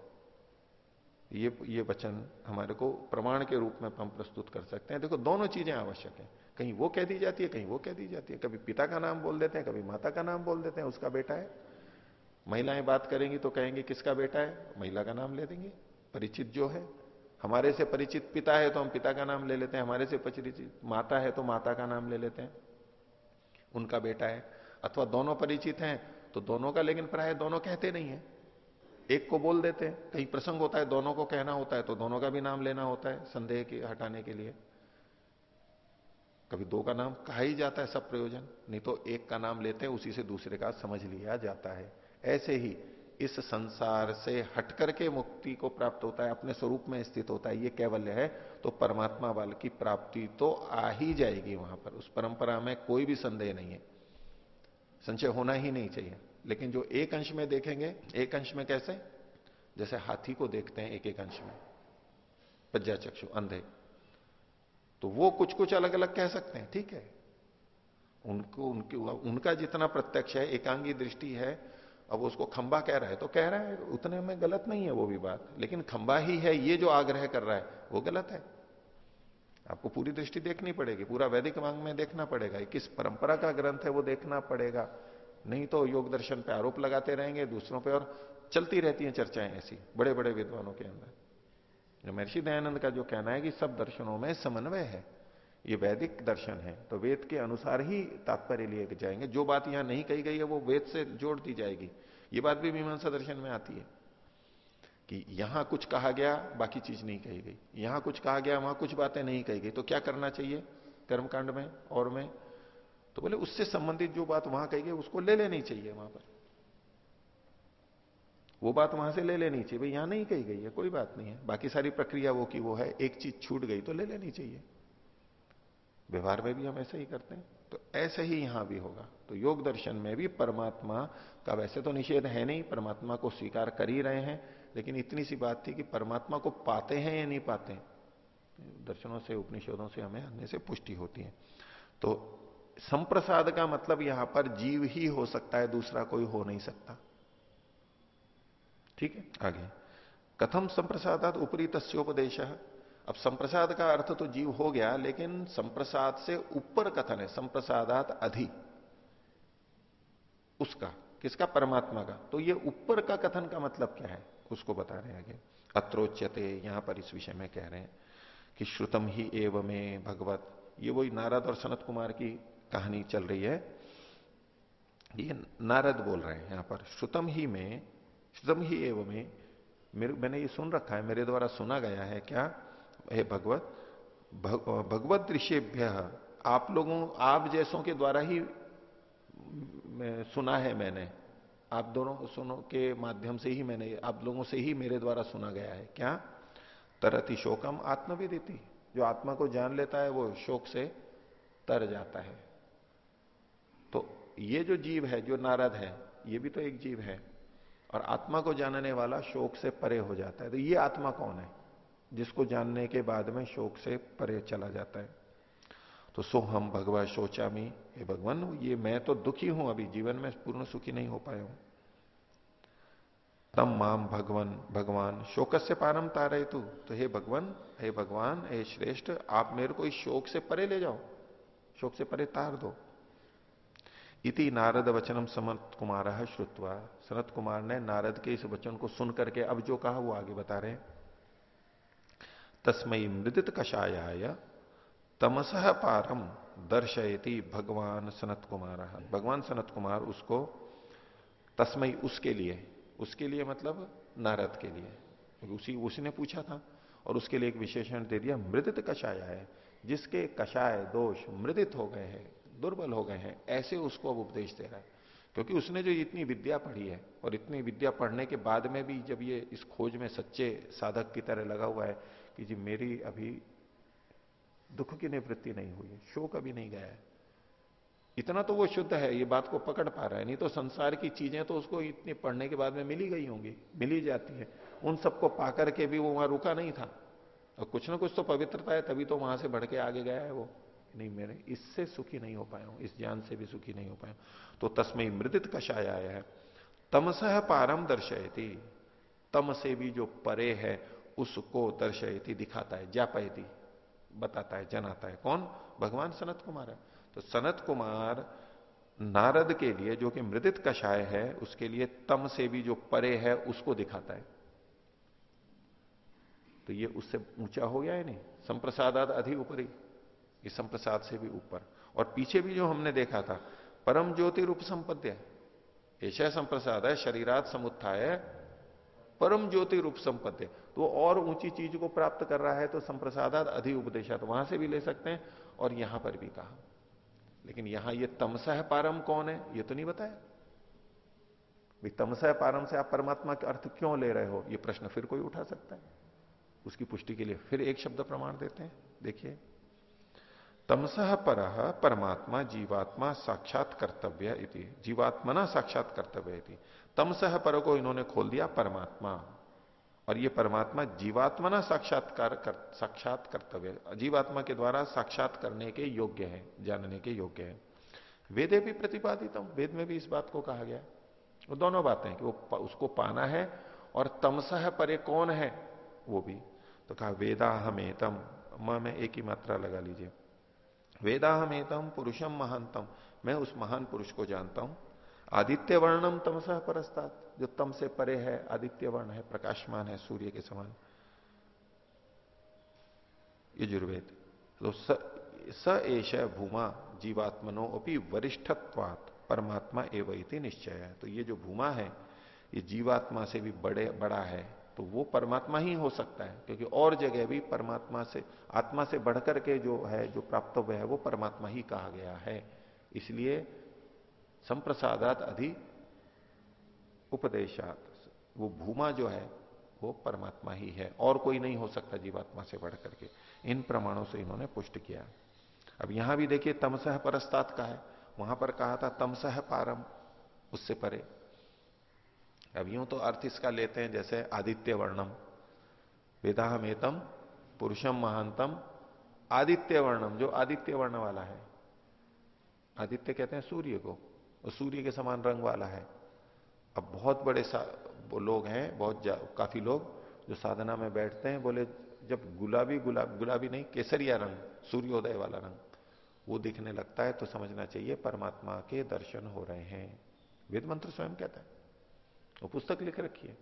ये ये वचन हमारे को प्रमाण के रूप में हम प्रस्तुत कर सकते हैं। देखो, दोनों चीज़ें आवश्यक है। कहीं वो कह दी जाती है, कहीं वो कह दी जाती है। कभी पिता का नाम बोल देते हैं, कभी माता का नाम बोल देते हैं, उसका बेटा है। महिलाएँ बात करेंगी तो कहेंगे, किसका बेटा है? महिला का नाम ले देंगे। परिचित जो है, हमारे से परिचित पिता है तो हम पिता का नाम ले लेते हैं, हमारे से परिचित माता है तो माता का नाम ले लेते हैं। उनका बेटा है, अथवा दोनों परिचित हैं तो दोनों का, लेकिन प्राय दोनों कहते नहीं है। एक को बोल देते हैं, कहीं प्रसंग होता है, दोनों को कहना होता है तो दोनों का भी नाम लेना होता है, संदेह के, हटाने के लिए। कभी दो का नाम कहा ही जाता है, सब प्रयोजन, नहीं तो एक का नाम लेते हैं, उसी से दूसरे का समझ लिया जाता है। ऐसे ही इस संसार से हट करके मुक्ति को प्राप्त होता है, अपने स्वरूप में स्थित होता है, ये कैवल्य है तो परमात्मा बल की प्राप्ति तो आ ही जाएगी वहाँ पर। उस परंपरा में कोई भी संदेह नहीं है। संशय होना ही नहीं चाहिए। लेकिन जो एक अंश में देखेंगे, एक अंश में कैसे? जैसे हाथी को देखते हैं एक एक अंश में। पज्जा चक्षु, अंधे। तो वो कुछ कुछ अलग अलग कह सकते हैं, ठीक है? उनको, उनकी, उनका जितना प्रत्यक्ष है, एकांगी दृष्टि है अब उसको खंबा कह रहा है तो कह रहा है, उतने में गलत नहीं है वो भी बात, लेकिन खंबा ही है, ये जो आग्रह कर रहा है, वो गलत है। आपको पूरी दृष्टि देखनी पड़ेगी, पूरा वैदिक मांग में देखना पड़ेगा, किस परंपरा का ग्रंथ है वो देखना पड़ेगा। नहीं तो योग दर्शन पे आरोप लगाते रहेंगे, दूसरों पे और चलती रहती हैं चर्चाएँ ऐसी बड़े बड़े विद्वानों के अंदर। जो महर्षि दयानंद का जो कहना है कि सब दर्शनों में समन्वय है ये वैदिक दर्शन है तो वेद के अनुसार ही तात्पर्य लिए जाएँगे। जो बात यहाँ नहीं कही गई है, वो वेद से जोड़ दी जाएगी। ये बात भी मीमांसा दर्शन में आती है कि यहाँ कुछ कहा गया, बाकी चीज़ नहीं कही गई। यहाँ कुछ कहा गया, वहाँ कुछ बातें नहीं कही गई। तो क्या करना चाहिए कर्मकांड में और में? तो बोले, उससे संबंधित जो बात वहाँ कही गई, उसको ले लेनी चाहिए वहाँ पर। वो बात वहाँ से ले लेनी चाहिए। भाई, यहाँ नहीं कही गई है, कोई बात नहीं है। बाकी सारी प्रक्रिया वो की वो है, एक चीज़ छूट गई तो ले लेनी चाहिए। व्यवहार में भी हम ऐसे ही करते हैं। तो ऐसे ही यहाँ भी होगा। तो योग दर्शन में भी परमात्मा का वैसे तो निषेध है नहीं, परमात्मा को स्वीकार कर ही रहे हैं, लेकिन इतनी सी बात थी कि परमात्मा को पाते हैं या नहीं पाते हैं, दर्शनों से, उपनिषदों से हमें अन्य से पुष्टि होती है। तो संप्रसाद का मतलब यहाँ पर जीव ही हो सकता है, दूसरा कोई हो नहीं सकता। ठीक है? आगे। कथम संप्रसादात उपरी तस्ोपदेश अब संप्रसाद का अर्थ तो जीव हो गया, लेकिन संप्रसाद से ऊपर कथन है, संप्रसादात अधि। उसका, किसका? परमात्मा का। तो ये ऊपर का कथन का मतलब क्या है? उसको बता रहे हैं आगे। अत्रोच्यते, यहाँ पर इस विषय में कह रहे हैं कि श्रुतम ही एव में भगवत। ये वही नारद और सनत कुमार की कहानी चल रही है। ये नारद बोल रहे हैं यहाँ पर, श्रुतम ही में, श्रुतम ही एवं में मेरे, मैंने ये सुन रखा है, मेरे द्वारा सुना गया है क्या? हे भगवत भगवत दृश्यभ्य आप लोगों, आप जैसों के द्वारा ही सुना है मैंने। आप दोनों सुनो के माध्यम से ही मैंने, आप लोगों से ही मेरे द्वारा सुना गया है। क्या? तरति शोकम आत्मविदिति। जो आत्मा को जान लेता है, वो शोक से तर जाता है। तो ये जो जीव है, जो नारद है, ये भी तो एक जीव है। और आत्मा को जानने वाला शोक से परे हो जाता है। तो ये आत्मा कौन है? जिसको जानने के बाद में शोक से परे चला जाता है। तो सो हम भगवान शोचामी, हे भगवान, ये मैं तो दुखी हूँ अभी, जीवन में पूर्ण सुखी नहीं हो पाया हूँ। तम माम भगवान भगवान शोक से पारम तारे तू तो हे भगवान हे भगवान, हे श्रेष्ठ, आप मेरे को इस शोक से परे ले जाओ, शोक से परे तार दो। इति नारद वचनम सनत कुमार श्रुतवा सनत कुमार ने नारद के इस वचन को सुन करके अब जो कहा वो आगे बता रहे तस्मयी मृदित कषायाय तमस पारम दर्शयति भगवान सनत कुमार भगवान सनत कुमार उसको तस्मय उसके लिए उसके लिए मतलब नारद के लिए। उसी उसने पूछा था और उसके लिए एक विशेषण दे दिया मृदित कषाय है, जिसके कषाय दोष मृदित हो गए हैं, दुर्बल हो गए हैं, ऐसे उसको अब उपदेश दे रहा है। क्योंकि उसने जो इतनी विद्या पढ़ी है और इतनी विद्या पढ़ने के बाद में भी जब ये इस खोज में सच्चे साधक की तरह लगा हुआ है कि जी मेरी अभी दुख की निवृत्ति नहीं हुई, शोक अभी नहीं गया है। इतना तो वो शुद्ध है, ये बात को पकड़ पा रहा है, नहीं तो संसार की चीज़ें तो उसको इतनी पढ़ने के बाद में मिली गई होंगी, मिली जाती है। उन सबको पाकर के भी वो वहाँ रुका नहीं था। और कुछ ना कुछ तो पवित्रता है, तभी तो वहाँ से बढ़ के आगे गया है वो। नहीं, मेरे इससे सुखी नहीं हो पाया हूँ, इस ज्ञान से भी सुखी नहीं हो पाया तो तस्मय मृदित कषाय आया है। तमसह पारम दर्शयती। तम से भी जो परे है उसको दर्शयती, दिखाता है जापयती बताता है, जनाता है। कौन? भगवान सनत कुमार है। तो सनत कुमार नारद के लिए, जो कि मृदित कषाय है, उसके लिए तम से भी जो परे है, उसको दिखाता है। तो ये उससे ऊँचा हो गया है नहीं? संप्रसादाद अधि ऊपरी इस संप्रसाद से भी ऊपर। और पीछे भी जो हमने देखा था, परम ज्योति रूप संपद्य ऐसा संप्रसाद है, शरीरात समुत्थाय परम ज्योति रूप संपत्ति तो और ऊँची चीज़ को प्राप्त कर रहा है तो संप्रसादात अधि उपदेशा तो वहाँ से भी ले सकते हैं और यहाँ पर भी कहा। लेकिन यहाँ ये तमसह पारम कौन है, ये तो नहीं बताया। तमसह पारम से आप परमात्मा के अर्थ क्यों ले रहे हो, ये प्रश्न फिर कोई उठा सकता है। उसकी पुष्टि के लिए फिर एक शब्द प्रमाण देते हैं, देखिए। तमसह पर परमात्मा जीवात्मा साक्षात कर्तव्य जीवात्मना साक्षात कर्तव्य तमसह पर को इन्होंने खोल दिया, परमात्मा। और ये परमात्मा जीवात्मना साक्षात्कार कर, साक्षात कर्तव्य जीवात्मा के द्वारा साक्षात करने के योग्य है जानने के योग्य है। वेदे भी प्रतिपादित वेद में भी इस बात को कहा गया। वो दोनों बातें कि वो उसको पाना है और तमसह परे कौन है वो भी। तो कहा वेदा हमेतम में एक ही मात्रा लगा लीजिए। वेदा हमेतम पुरुषम महानतम मैं उस महान पुरुष को जानता हूँ। आदित्य वर्णम तमसह परस्तात। जो तम से परे है आदित्य वर्ण है, प्रकाशमान है, सूर्य के समान। यजुर्वेद। तो स एश भूमा जीवात्मनो अपनी वरिष्ठत्वात, परमात्मा एवं इति निश्चय है। तो ये जो भूमा है, ये जीवात्मा से भी बड़े, बड़ा है तो वो परमात्मा ही हो सकता है, क्योंकि और जगह भी परमात्मा से, आत्मा से बढ़कर के जो है, जो प्राप्तव्य है, वो परमात्मा ही कहा गया है। इसलिए संप्रसादात अधि उपदेशात। वो भूमा जो है, वो परमात्मा ही है। और कोई नहीं हो सकता जीवात्मा से बढ़ करके। इन प्रमाणों से इन्होंने पुष्ट किया। अब यहाँ भी देखिए तमसह परस्तात का है। वहाँ पर कहा था तमसह पारम। उससे परे। अब यूँ तो अर्थ इसका लेते हैं, जैसे आदित्य वर्णम वेदाहमेतम, पुरुषम महानतम आदित्य वर्णम जो आदित्य वर्ण वाला है। आदित्य कहते हैं सूर्य को। और सूर्य के समान रंग वाला है। अब बहुत बड़े लोग हैं, बहुत काफ़ी लोग जो साधना में बैठते हैं, बोले, जब गुलाबी, गुलाब, गुलाबी नहीं, केसरिया रंग, सूर्योदय वाला रंग, वो दिखने लगता है तो समझना चाहिए, परमात्मा के दर्शन हो रहे हैं। वेद मंत्र स्वयं कहता है। वो पुस्तक लिख रखी है।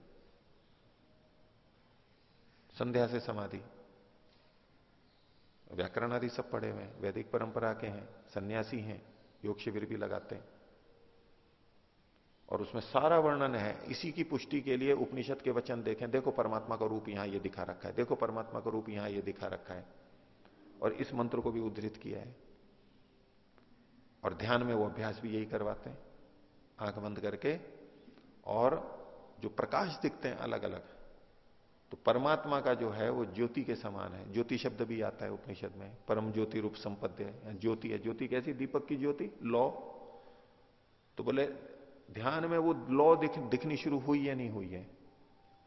संध्या से समाधि। व्याकरण आदि सब पढ़े हुए वैदिक परंपरा के हैं, सन्यासी हैं, योग शिविर भी लगाते हैं। और उसमें सारा वर्णन है। इसी की पुष्टि के लिए उपनिषद के वचन देखें। देखो परमात्मा का रूप यहाँ ये दिखा रखा है। देखो परमात्मा का रूप यहाँ ये दिखा रखा है। और इस मंत्र को भी उद्धृत किया है। और ध्यान में वो अभ्यास भी यही करवाते हैं। आँख बंद करके। और जो प्रकाश दिखते हैं अलग अलग तो परमात्मा का जो है वो ज्योति के समान है। ज्योति शब्द भी आता है उपनिषद में। परम ज्योति रूप संपद्य ज्योति है। ज्योति कैसी? दीपक की ज्योति? लौ। तो बोले ध्यान में वो लौ दिख, दिखनी शुरू हुई या नहीं हुई है।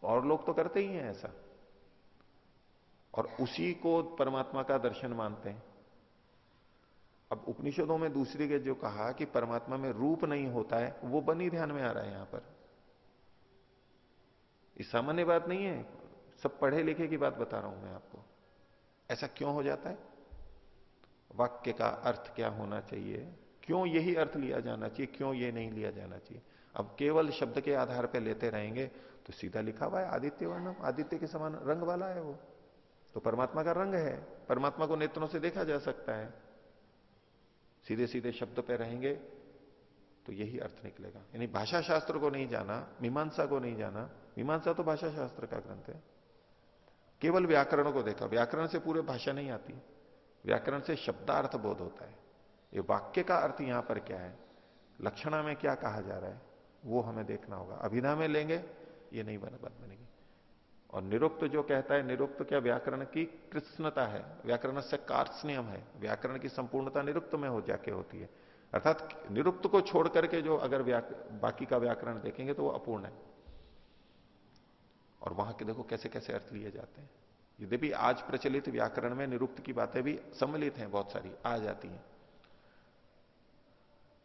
और लोग तो करते ही हैं ऐसा। और उसी को परमात्मा का दर्शन मानते हैं। अब उपनिषदों में दूसरी के जो कहा कि परमात्मा में रूप नहीं होता है वो बनी ध्यान में आ रहा है यहाँ पर। ये सामान्य बात नहीं है सब पढ़े लिखे की बात बता रहा हूँ मैं आपको। ऐसा क्यों हो जाता है? वाक्य का अर्थ क्या होना चाहिए? क्यों यही अर्थ लिया जाना चाहिए, क्यों ये नहीं लिया जाना चाहिए? अब केवल शब्द के आधार पर लेते रहेंगे तो सीधा लिखा हुआ है आदित्य वर्णम आदित्य के समान रंग वाला है वो। तो परमात्मा का रंग है, परमात्मा को नेत्रों से देखा जा सकता है। सीधे सीधे शब्द पे रहेंगे तो यही अर्थ निकलेगा। यानी भाषा शास्त्र को नहीं जाना, मीमांसा को नहीं जाना, मीमांसा तो भाषा शास्त्र का ग्रंथ है। केवल व्याकरण को देखा, व्याकरण से पूरे भाषा नहीं आती। व्याकरण से शब्दार्थ बोध होता है। ये वाक्य का अर्थ यहाँ पर क्या है? लक्षणा में क्या कहा जा रहा है? वो हमें देखना होगा। अभिधा में लेंगे, ये नहीं बन बनेगी। और निरुक्त जो कहता है, निरुक्त क्या व्याकरण की कृष्णता है? व्याकरण से कार्सनियम है। व्याकरण की संपूर्णता निरुक्त में हो जाके होती है। अर्थात निरुक्त को छोड़ करके जो अगर बाकी का व्याकरण देखेंगे तो वो अपूर्ण है। और वहाँ के देखो कैसे कैसे अर्थ लिए जाते हैं। यद्यपि आज प्रचलित व्याकरण में निरुक्त की बातें भी सम्मिलित हैं, बहुत सारी, आ जाती हैं।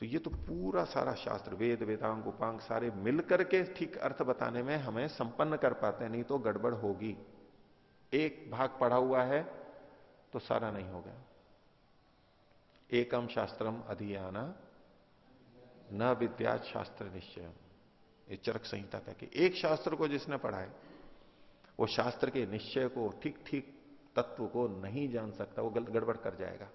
तो ये तो पूरा सारा शास्त्र, वेद, वेदांग, उपांग, सारे मिलकर के ठीक अर्थ बताने में हमें संपन्न कर पाते हैं, नहीं तो गड़बड़ होगी। एक भाग पढ़ा हुआ है तो सारा नहीं होगा एकम शास्त्रम अधियाना, न विद्या शास्त्र निश्चय ये चरक संहिता का कि, एक शास्त्र को जिसने पढ़ा है, वो शास्त्र के निश्चय को ठीक ठीक तत्व को नहीं जान सकता, वो गड़बड़ कर जाएगा।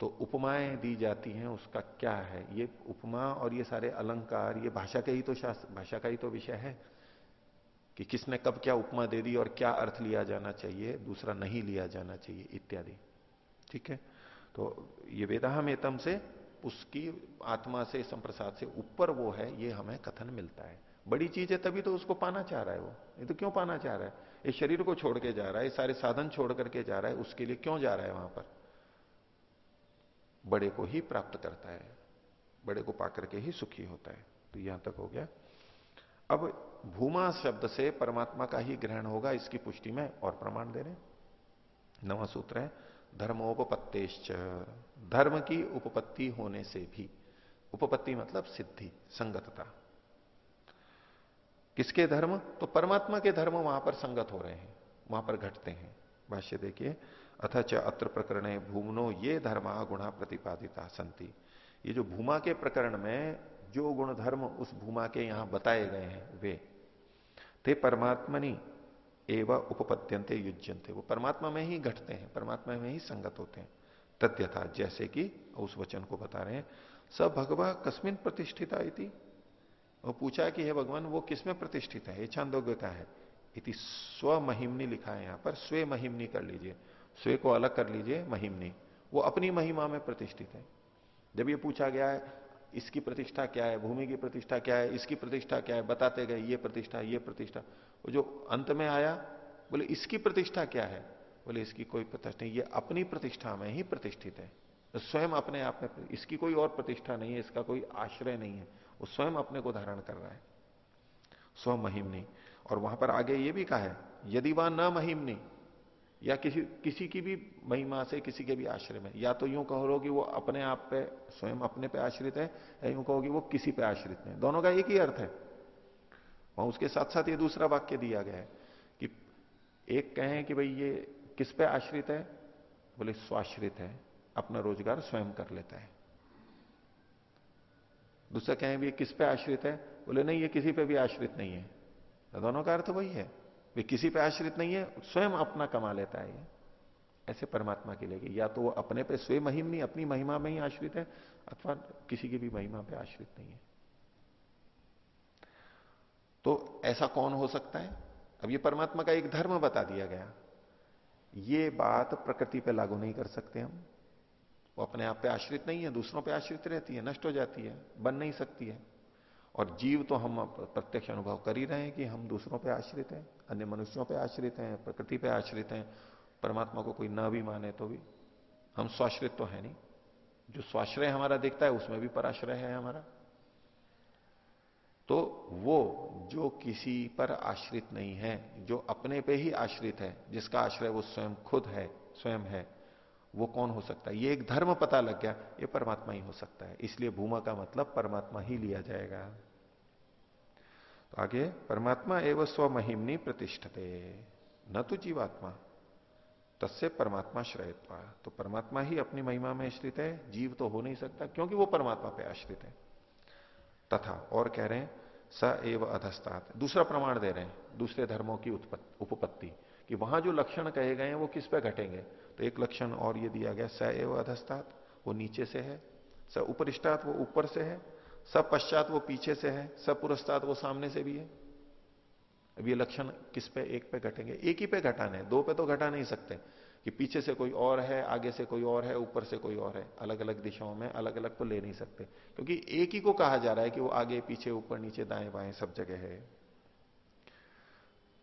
तो उपमाएँ दी जाती हैं, उसका क्या है? ये उपमा और ये सारे अलंकार, ये भाषा का ही तो शास्त्र, भाषा का ही तो विषय है कि किसने कब क्या उपमा दे दी और क्या अर्थ लिया जाना चाहिए, दूसरा नहीं लिया जाना चाहिए, इत्यादि। ठीक है? तो ये वेदाहम एतम से, उसकी आत्मा से, संप्रसाद से ऊपर वो है, ये हमें कथन मिलता है। बड़ी चीज़ है, तभी तो उसको पाना चाह रहा है वो। ये तो क्यों पाना चाह रहा है? ये शरीर को छोड़ के जा रहा है सारे साधन छोड़ करके जा रहा है, उसके लिए क्यों जा रहा है वहाँ पर? बड़े को ही प्राप्त करता है, बड़े को पाकर के ही सुखी होता है। तो यहाँ तक हो गया। अब भूमा शब्द से परमात्मा का ही ग्रहण होगा, इसकी पुष्टि में और प्रमाण दे रहे नवा सूत्र है धर्मोपत्तेश्च धर्म की उपपत्ति होने से भी, उपपत्ति मतलब सिद्धि, संगतता। किसके धर्म? तो परमात्मा के धर्म वहाँ पर संगत हो रहे हैं, वहाँ पर घटते हैं। भाष्य देखिए अथच अत्र प्रकरण भूमनो ये धर्मा गुणा प्रतिपादिता संति ये जो भूमा के प्रकरण में जो गुण धर्म उस भूमा के यहाँ बताए गए हैं, वे, ते परमात्मनि एवं उपपद्यंते युजंते वो परमात्मा में ही घटते हैं, परमात्मा में ही संगत होते हैं। तथ्यथा जैसे कि उस वचन को बता रहे हैं, स भगवा कस्मिन प्रतिष्ठिता इति। वो पूछा कि हे भगवान, वो किसमें प्रतिष्ठित है? ये का है। इति स्व महिमनी लिखा है यहाँ पर, स्वे महिमनी कर लीजिए। स्वे को अलग कर लीजिए महिमनी। वो अपनी महिमा में प्रतिष्ठित है। जब ये पूछा गया है, इसकी प्रतिष्ठा क्या है, भूमि की प्रतिष्ठा क्या है, इसकी प्रतिष्ठा क्या है, बताते गए, ये प्रतिष्ठा ये प्रतिष्ठा। वो जो अंत में आया, बोले, इसकी प्रतिष्ठा क्या है? बोले, इसकी कोई प्रतिष्ठा नहीं, ये अपनी प्रतिष्ठा में ही प्रतिष्ठित है। तो स्वयं अपने आप में, इसकी कोई और प्रतिष्ठा नहीं है, इसका कोई आश्रय नहीं है। वो स्वयं अपने को धारण कर रहा है। स्व महिमनी और वहाँ पर आगे ये भी कहा है, यदि वह न महिमनी या किसी किसी की भी महिमा से किसी के भी आश्रय में। या तो यूँ कहो कि वो अपने आप पे, स्वयं अपने पे आश्रित है, या यूँ कहोगे वो किसी पे आश्रित है। दोनों का एक ही अर्थ है। वहाँ उसके साथ साथ ये दूसरा वाक्य दिया गया है कि एक कहें कि भाई ये किस पे आश्रित है? बोले, स्वाश्रित है, अपना रोज़गार स्वयं कर लेता है। दूसरा कहें भी किस पे आश्रित है? बोले, नहीं, ये किसी पे भी आश्रित नहीं है। तो दोनों का अर्थ वही है। वे किसी पे आश्रित नहीं है, स्वयं अपना कमा लेता है। ऐसे परमात्मा के लिए या तो वो अपने पे स्वयं महिम नहीं, अपनी महिमा में ही आश्रित है, अथवा किसी की भी महिमा पे आश्रित नहीं है। तो ऐसा कौन हो सकता है? अब ये परमात्मा का एक धर्म बता दिया गया। ये बात प्रकृति पे लागू नहीं कर सकते हम। वो अपने आप पे आश्रित नहीं है, दूसरों पे आश्रित रहती है, नष्ट हो जाती है, बन नहीं सकती है। और जीव तो हम प्रत्यक्ष अनुभव कर ही रहे हैं कि हम दूसरों पर आश्रित हैं, अन्य मनुष्यों पर आश्रित हैं, प्रकृति पर आश्रित हैं, परमात्मा को कोई ना भी माने तो भी। हम स्वाश्रित तो है नहीं। जो स्वाश्रय हमारा दिखता है, उसमें भी पराश्रय है हमारा। तो वो जो किसी पर आश्रित नहीं है, जो अपने पे ही आश्रित है, जिसका आश्रय वो स्वयं खुद है, स्वयं है, वो कौन हो सकता है? ये एक धर्म पता लग गया, ये परमात्मा ही हो सकता है। इसलिए भूमा का मतलब परमात्मा ही लिया जाएगा। तो आगे, परमात्मा एवं स्वमहिमनी प्रतिष्ठते। न तो जीवात्मा। तस्य परमात्मा श्रयत्वा। तो परमात्मा ही अपनी महिमा में आश्रित है। जीव तो हो नहीं सकता, क्योंकि वो परमात्मा पे आश्रित है। तथा और कह रहे हैं, स एव अधस्तात। दूसरा प्रमाण दे रहे हैं, दूसरे धर्मों की उपपत्ति, कि वहाँ जो लक्षण कहे गए हैं, वो किस पे घटेंगे? तो एक लक्षण और ये दिया गया, स एव अधस्तात, वो नीचे से है। स उपरिष्टात, वो ऊपर से है। सब पश्चात वो पीछे से है, सब पुरस्ताद वो सामने से भी है। अब ये लक्षण किस पे, एक पे घटेंगे? एक ही पे घटाने दो पे तो घटा नहीं सकते। कि पीछे से कोई और है, आगे से कोई और है, ऊपर से कोई और है अलग अलग दिशाओं में अलग अलग को ले नहीं सकते। क्योंकि एक ही को कहा जा रहा है कि वो आगे, पीछे, ऊपर, नीचे, दाएँ, बाएँ, सब जगह है।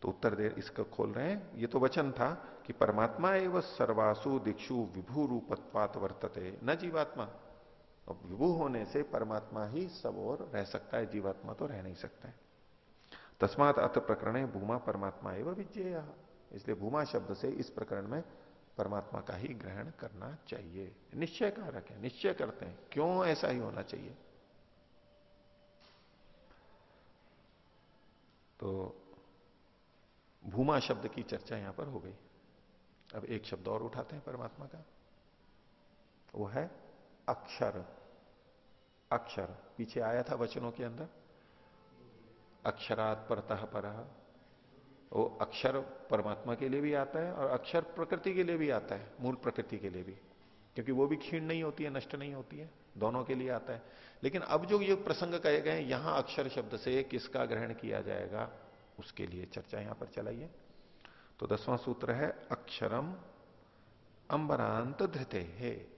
तो उत्तर दे, इसका खोल रहे हैं। ये तो वचन था कि परमात्मा एवं सर्वासु दीक्षु विभू रूपत्वात वर्तते। न जीवात्मा। और विभू होने से परमात्मा ही सब और रह सकता है, जीवात्मा तो रह नहीं सकता है। तस्मात अर्थ प्रकरण भूमा परमात्मा एवं विजय इसलिए भूमा शब्द से इस प्रकरण में परमात्मा का ही ग्रहण करना चाहिए। निश्चय कारक है, निश्चय करते हैं, क्यों ऐसा ही होना चाहिए? तो भूमा शब्द की चर्चा यहाँ पर हो गई। अब एक शब्द और उठाते हैं परमात्मा का। वो है अक्षर अक्षर, पीछे आया था वचनों के अंदर? अक्षरात परतः पर। वो अक्षर परमात्मा के लिए भी आता है और अक्षर प्रकृति के लिए भी आता है, मूल प्रकृति के लिए भी। क्योंकि वो भी क्षीण नहीं होती है, नष्ट नहीं होती है, दोनों के लिए आता है। लेकिन अब जो ये प्रसंग कहे गए यहाँ अक्षर शब्द से किसका ग्रहण किया जाएगा, उसके लिए चर्चा यहाँ पर चलाइए। तो दसवां सूत्र है, अक्षरम अंबरांत धृते है।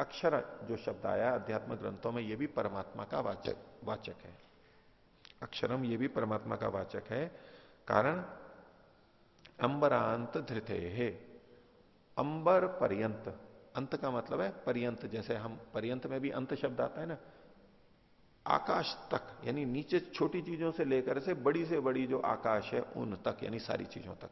अक्षर जो शब्द आया अध्यात्म ग्रंथों में यह भी परमात्मा का वाचक वाचक है। अक्षरम यह भी परमात्मा का वाचक है। कारण, अंबरांत धृते। है अंबर पर्यंत। अंत का मतलब है पर्यंत, जैसे हम पर्यंत में भी अंत शब्द आता है ना। आकाश तक, यानी नीचे छोटी चीज़ों से लेकर से बड़ी से बड़ी जो आकाश है, उन तक, यानी सारी चीज़ों तक।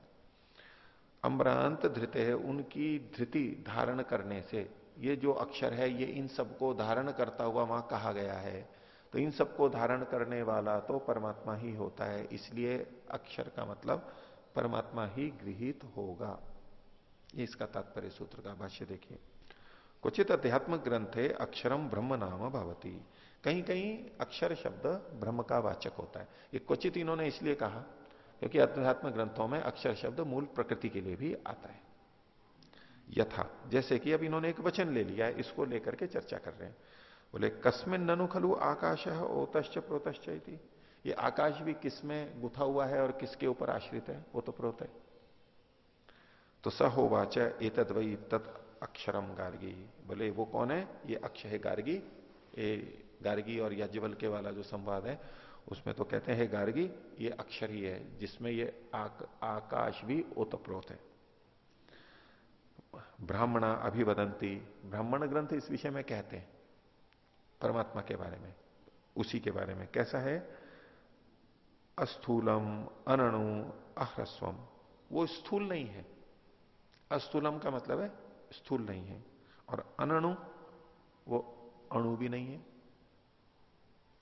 अम्रांत धृते है उनकी धृति धारण करने से ये जो अक्षर है, ये इन सबको धारण करता हुआ वहाँ कहा गया है। तो इन सबको धारण करने वाला तो परमात्मा ही होता है, इसलिए अक्षर का मतलब परमात्मा ही गृहित होगा। ये इसका तात्पर्य सूत्र का भाष्य देखिए। क्वचित अध्यात्म ग्रंथ अक्षरम ब्रह्म नाम भवती। कहीं कहीं अक्षर शब्द ब्रह्म का वाचक होता है। ये क्वचित इन्होंने इसलिए कहा, क्योंकि अध्यात्म ग्रंथों में अक्षर शब्द मूल प्रकृति के लिए भी आता है। यथा। जैसे कि अब इन्होंने एक वचन ले लिया है इसको लेकर के चर्चा कर रहे हैं। बोले कस्मिन ननु खलु आकाश है ओतश्च प्रोतश्च ये आकाश भी किसमें गुथा हुआ है और किसके ऊपर आश्रित है? वो तो प्रोत है। तो स हो वाच एतद वही तत् अक्षरम गार्गी। बोले वो कौन है? ये अक्ष है गार्गी। ये गार्गी और यज्ञवल के वाला जो संवाद है उसमें तो कहते हैं गार्गी ये अक्षर ही है जिसमें ये आक, आकाश भी ओतप्रोत है। ब्राह्मणा अभिवदंती, ब्राह्मण ग्रंथ इस विषय में कहते हैं, परमात्मा के बारे में, उसी के बारे में, कैसा है? अस्थूलम अनणु अह्रस्वम। वो स्थूल नहीं है। अस्थूलम का मतलब है स्थूल नहीं है। और अनणु, वो अणु भी नहीं है।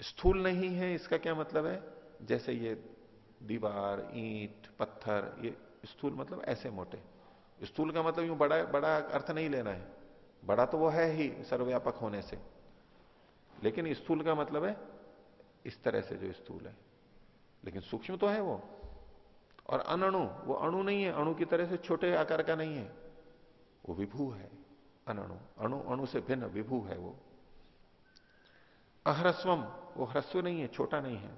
स्थूल नहीं है, इसका क्या मतलब है? जैसे ये दीवार, ईंट, पत्थर, ये स्थूल मतलब ऐसे मोटे। स्थूल का मतलब यूँ बड़ा बड़ा अर्थ नहीं लेना है। बड़ा तो वो है ही सर्वव्यापक होने से। लेकिन स्थूल का मतलब है इस तरह से जो स्थूल है। लेकिन सूक्ष्म तो है वो। और अनणु, वो अणु नहीं है। अणु की तरह से छोटे आकार का नहीं है। वो विभू है, अनणु। अणु अणु से भिन्न विभू है वो। अहरस्वम, वो ह्रस्व नहीं है, छोटा नहीं है,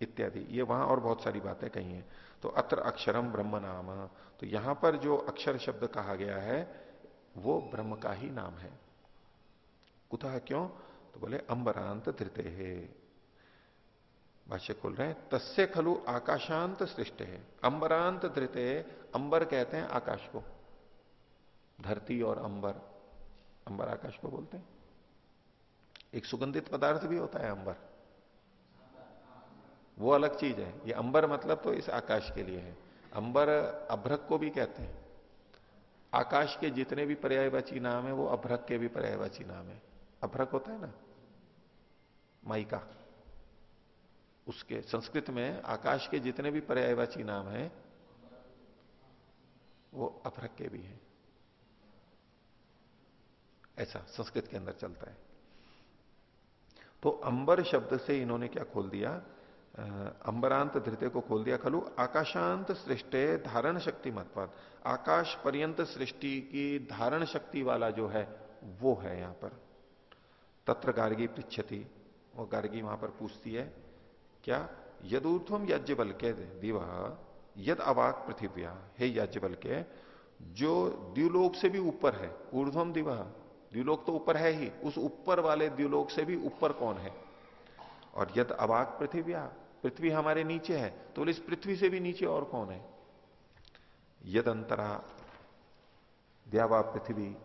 इत्यादि। ये वहाँ और बहुत सारी बातें कही हैं। तो अत्र अक्षरम ब्रह्म नाम। तो यहाँ पर जो अक्षर शब्द कहा गया है, वो ब्रह्म का ही नाम है। कुतः क्यों? तो बोले, अंबरांत धृते। है भाष्य खोल रहे हैं, तस्य खलु आकाशांत सृष्ट। है अंबरांत धृते, अंबर कहते हैं आकाश को। धरती और अंबर। अंबर आकाश को बोलते हैं। एक सुगंधित पदार्थ भी होता है अंबर। वो अलग चीज़ है। ये अंबर मतलब तो इस आकाश के लिए है। अंबर अभ्रक को भी कहते हैं। आकाश के जितने भी पर्यायवाची नाम है, वो अभ्रक के भी पर्यायवाची नाम है। अभ्रक होता है ना? माइका। उसके संस्कृत में आकाश के जितने भी पर्यायवाची नाम है, वो अभ्रक के भी हैं। ऐसा संस्कृत के अंदर चलता है। तो अंबर शब्द से इन्होंने क्या खोल दिया? अंबरांत धृत्य को खोल दिया, खलु। आकाशांत सृष्टि धारण शक्ति मतवाद आकाश पर्यंत सृष्टि की धारण शक्ति वाला जो है, वो है यहाँ पर। तत्र गार्गी पृछति वो गार्गी वहाँ पर पूछती है, क्या यदूर्थम यज्ञ बल के दिव, यद अवाक पृथिव्या। हे यज्ञ बल के जो द्व्यूलोक से भी ऊपर है, ऊर्ध्वम दिवा। द्व्यूलोक तो ऊपर है ही, उस ऊपर वाले द्व्यूलोक से भी ऊपर कौन है? और यद अवाक पृथिव्या पृथ्वी हमारे नीचे है तो बोले, इस पृथ्वी से भी नीचे और कौन है? यद अंतरा द्यावा पृथ्वी,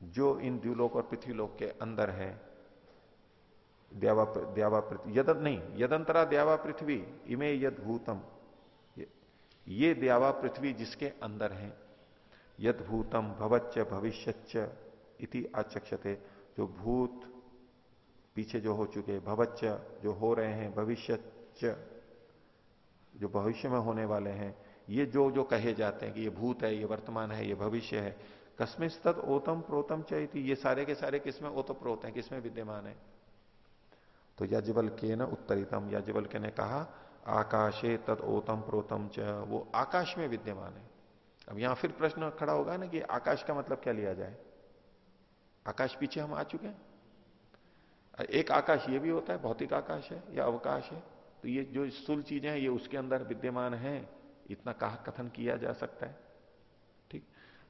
जो इन द्व्यूलोक और पृथ्वीलोक के अंदर है, द्यावा द्यावा पृथ्वी, यद, नहीं, यदंतरा, द्यावा पृथ्वी, इमे यद भूतम ये द्यावा पृथ्वी जिसके अंदर है यद भूतम भवच्च भविष्य इति आचक्षते, जो भूत पीछे जो हो चुके, भवच्च जो हो रहे हैं भविष्य जो भविष्य में होने वाले हैं, ये जो जो कहे जाते हैं कि ये भूत है, ये वर्तमान है, ये भविष्य है कस्मिन तत् ओतम प्रोतम चाहिए ये सारे के सारे किसमें ओतो है किसमें विद्यमान है? तो यजबल के न उत्तरितम यजबल के ने कहा, आकाशे तद ओतम प्रोतम च, वो आकाश में विद्यमान है। अब यहाँ फिर प्रश्न खड़ा होगा ना कि आकाश का मतलब क्या लिया जाए? आकाश पीछे हम आ चुके हैं। एक आकाश ये भी होता है, भौतिक आकाश है या अवकाश है? तो ये जो स्थूल चीज़ें हैं, ये उसके अंदर विद्यमान है, इतना कहा कथन किया जा सकता है? ठीक?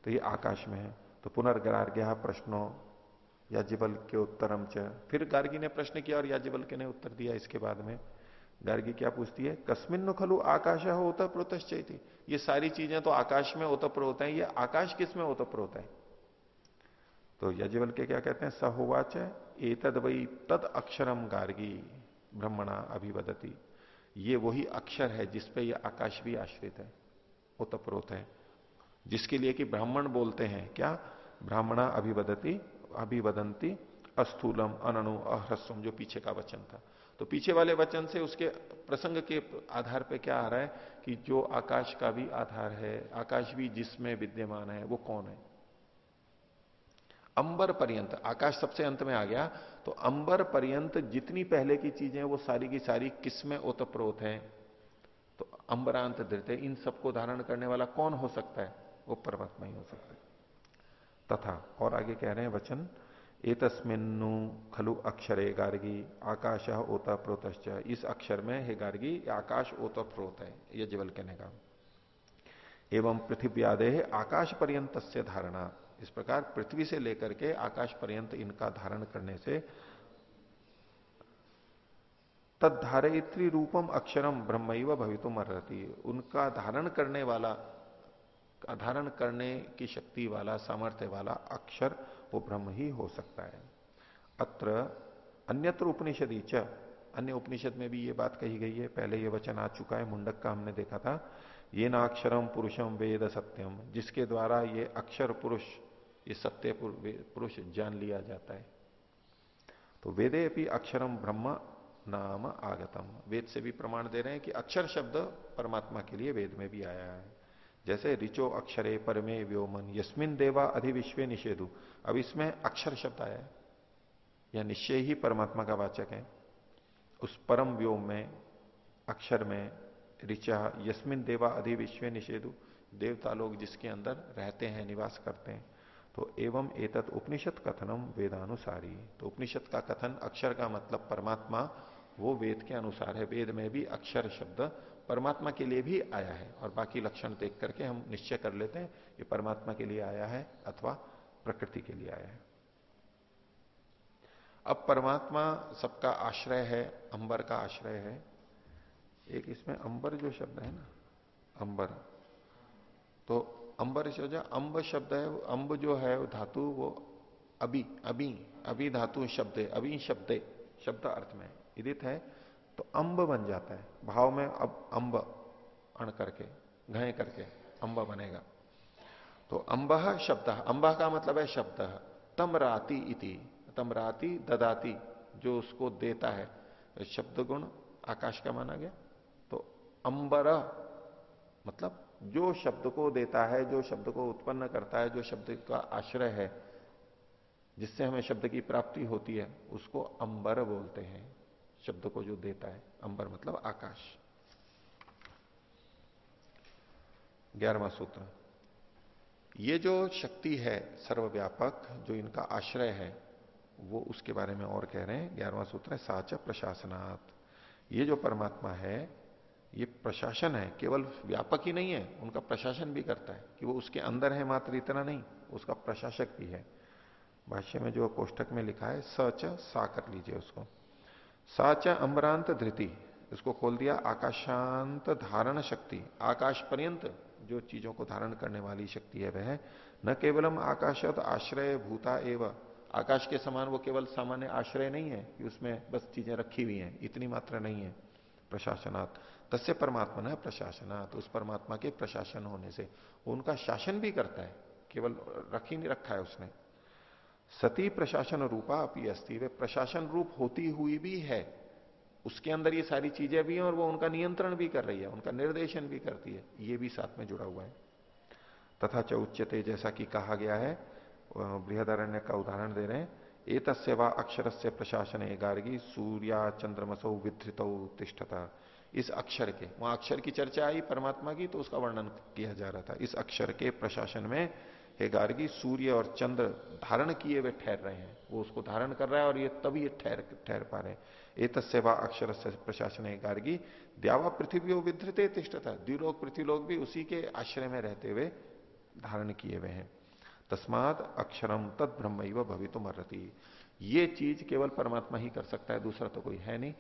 तो ये आकाश में है। तो पुनर्गार्ग्या प्रश्नों याज्ञबल के उत्तरम च। फिर गार्गी ने प्रश्न किया और याज्ञबल के ने उत्तर दिया इसके बाद में। गार्गी क्या पूछती है? कस्मिन खलु आकाश हो ओतप्रोत ये सारी चीज़ें तो आकाश में ओतप्रोत है। ये आकाश किसमें होता है? तो यजवल के क्या कहते हैं? सहोवाच एतद वही तद अक्षरम गार्गी। ब्रह्मणा अभिवदती। ये वही अक्षर है जिसपे ये आकाश भी आश्रित है, ओतप्रोत है। जिसके लिए कि ब्राह्मण बोलते हैं, क्या? ब्राह्मणा अभिवदती अभिवदंती अस्थूलम, अननु, अह्रस्वम, जो पीछे का वचन था। तो पीछे वाले वचन से उसके प्रसंग के आधार पे क्या आ रहा है कि जो आकाश का भी आधार है, आकाश भी जिसमें विद्यमान है, वो कौन है? अंबर पर्यंत, आकाश सबसे अंत में आ गया तो अंबर पर्यंत जितनी पहले की चीज़ें, वो सारी की सारी किसमें ओतप्रोत है। तो अंबरांत धृत, इन सबको धारण करने वाला कौन हो सकता है? वो परमात्मा ही हो सकता है। तथा, और आगे कह रहे हैं वचन, एतस्मिन्नु खलु अक्षर अक्षरे गार्गी, आकाश ओता प्रोत इस अक्षर में, हे गार्गी, आकाश ओता प्रोत है यह जबल कहने का एवं पृथ्वी आदे आकाश पर्यंत धारणा। इस प्रकार पृथ्वी से लेकर के आकाश पर्यंत इनका धारण करने से तद्धारयित्री रूपम अक्षरम ब्रह्म भवितुम अर्ती उनका धारण करने वाला, धारण करने की शक्ति वाला, सामर्थ्य वाला अक्षर वो ब्रह्म ही हो सकता है। अत्र अन्यत्र उपनिषद च। अन्य उपनिषद में भी ये बात कही गई है। पहले ये वचन आ चुका है, मुंडक का हमने देखा था। ये ना अक्षरम पुरुषम वेद सत्यम, जिसके द्वारा ये अक्षर पुरुष ये सत्य पुरुष जान लिया जाता है। तो वेदे भी अक्षरम ब्रह्म नाम आगतम। वेद से भी प्रमाण दे रहे हैं कि अक्षर शब्द परमात्मा के लिए वेद में भी आया है। जैसे रिचो अक्षरे परमे व्योमन, यस्मिन देवा अधिविश्व निषेधु। अब इसमें अक्षर शब्द आया है। या निश्चय ही परमात्मा का वाचक है। उस परम व्योम में, अक्षर में, ऋचा, यस्मिन देवा अधिविश्व निषेधु। देवता लोग जिसके अंदर रहते हैं, निवास करते हैं। तो एवं एतत उपनिषद कथनम वेदानुसारी। तो उपनिषद का कथन अक्षर का मतलब परमात्मा, वो वेद के अनुसार है। वेद में भी अक्षर शब्द परमात्मा के लिए भी आया है। और बाकी लक्षण देख करके हम निश्चय कर लेते हैं, ये परमात्मा के लिए आया है अथवा प्रकृति के लिए आया है। अब परमात्मा सबका आश्रय है, अंबर का आश्रय है। एक इसमें अंबर जो शब्द है ना, अंबर। तो अंबर जो अंब शब्द है अंब जो है वो धातु, वो अभी अभी अभी धातु शब्द अभी शब्द शब्द अर्थ में इदित है तो अंब बन जाता है, भाव में अब अंब, अण करके, घय करके, अंब बनेगा। तो अंब शब्द, अंबा का मतलब है शब्द तमराती इति तमराती ददाती, जो उसको देता है शब्द गुण आकाश का माना गया तो अंबर मतलब जो शब्द को देता है, जो शब्द को उत्पन्न करता है, जो शब्द का आश्रय है, जिससे हमें शब्द की प्राप्ति होती है, उसको अंबर बोलते हैं। शब्द को जो देता है, अंबर मतलब आकाश। ग्यारहवा सूत्र। ये जो शक्ति है सर्वव्यापक, जो इनका आश्रय है, वो उसके बारे में और कह रहे हैं। ग्यारहवा सूत्र है, साच प्रशासनात्। जो परमात्मा है ये प्रशासन है, केवल व्यापक ही नहीं है, उनका प्रशासन भी करता है कि वो उसके अंदर है मात्र इतना नहीं, उसका प्रशासक भी है। भाष्य में जो कोष्टक में लिखा है सच सा कर लीजिए उसको। साच अमरांत धृति, इसको खोल दिया, आकाशांत धारण शक्ति, आकाश पर्यंत जो चीज़ों को धारण करने वाली शक्ति है वह, न केवलम आकाशत आश्रय भूता एवं। आकाश के समान वो केवल सामान्य आश्रय नहीं है कि उसमें बस चीज़ें रखी हुई हैं, इतनी मात्रा नहीं है प्रशासनात्। तस्य परमात्मा न प्रशासनात्, उस परमात्मा के प्रशासन होने से। उनका शासन भी करता है, केवल रख ही नहीं रखा है उसने। सती प्रशासन रूपा अपनी अस्थि वे प्रशासन रूप होती हुई भी है। उसके अंदर ये सारी चीज़ें भी हैं और वो उनका नियंत्रण भी कर रही है, उनका निर्देशन भी करती है। ये भी साथ में जुड़ा हुआ है। तथा च उच्चते जैसा कि कहा गया है बृहदारण्य का उदाहरण दे रहे हैं। एक तस्वा अक्षर से प्रशासन गार्गी, सूर्या चंद्रमसौ विधृत तिष्ठता। इस अक्षर के। वहाँ अक्षर की चर्चा आई परमात्मा की तो उसका वर्णन किया जा रहा था। इस अक्षर के प्रशासन में हे गार्गी, सूर्य और चंद्र धारण किए हुए ठहर रहे हैं। वो उसको धारण कर रहा है और ये तभी ठहर ठहर पा रहे हैं। ए तस्वा अक्षर से प्रशासन है गार्गी। द्यावा पृथ्वी विधृत तिष्ट था द्विलोक पृथ्वीलोक भी उसी के आश्रय में रहते हुए धारण किए हुए हैं। तस्मात अक्षरम तद ब्रह्म भवितुम अर्ति ये चीज़ केवल परमात्मा ही कर सकता है, दूसरा तो कोई है नहीं।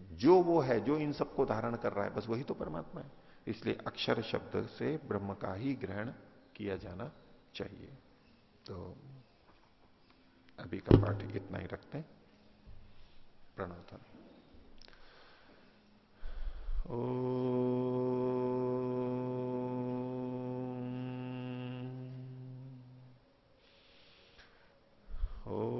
जो वो है जो इन सबको धारण कर रहा है बस वही तो परमात्मा है। इसलिए अक्षर शब्द से ब्रह्म का ही ग्रहण किया जाना चाहिए। तो अभी का पाठ इतना ही रखते हैं। प्रणोतन ओ,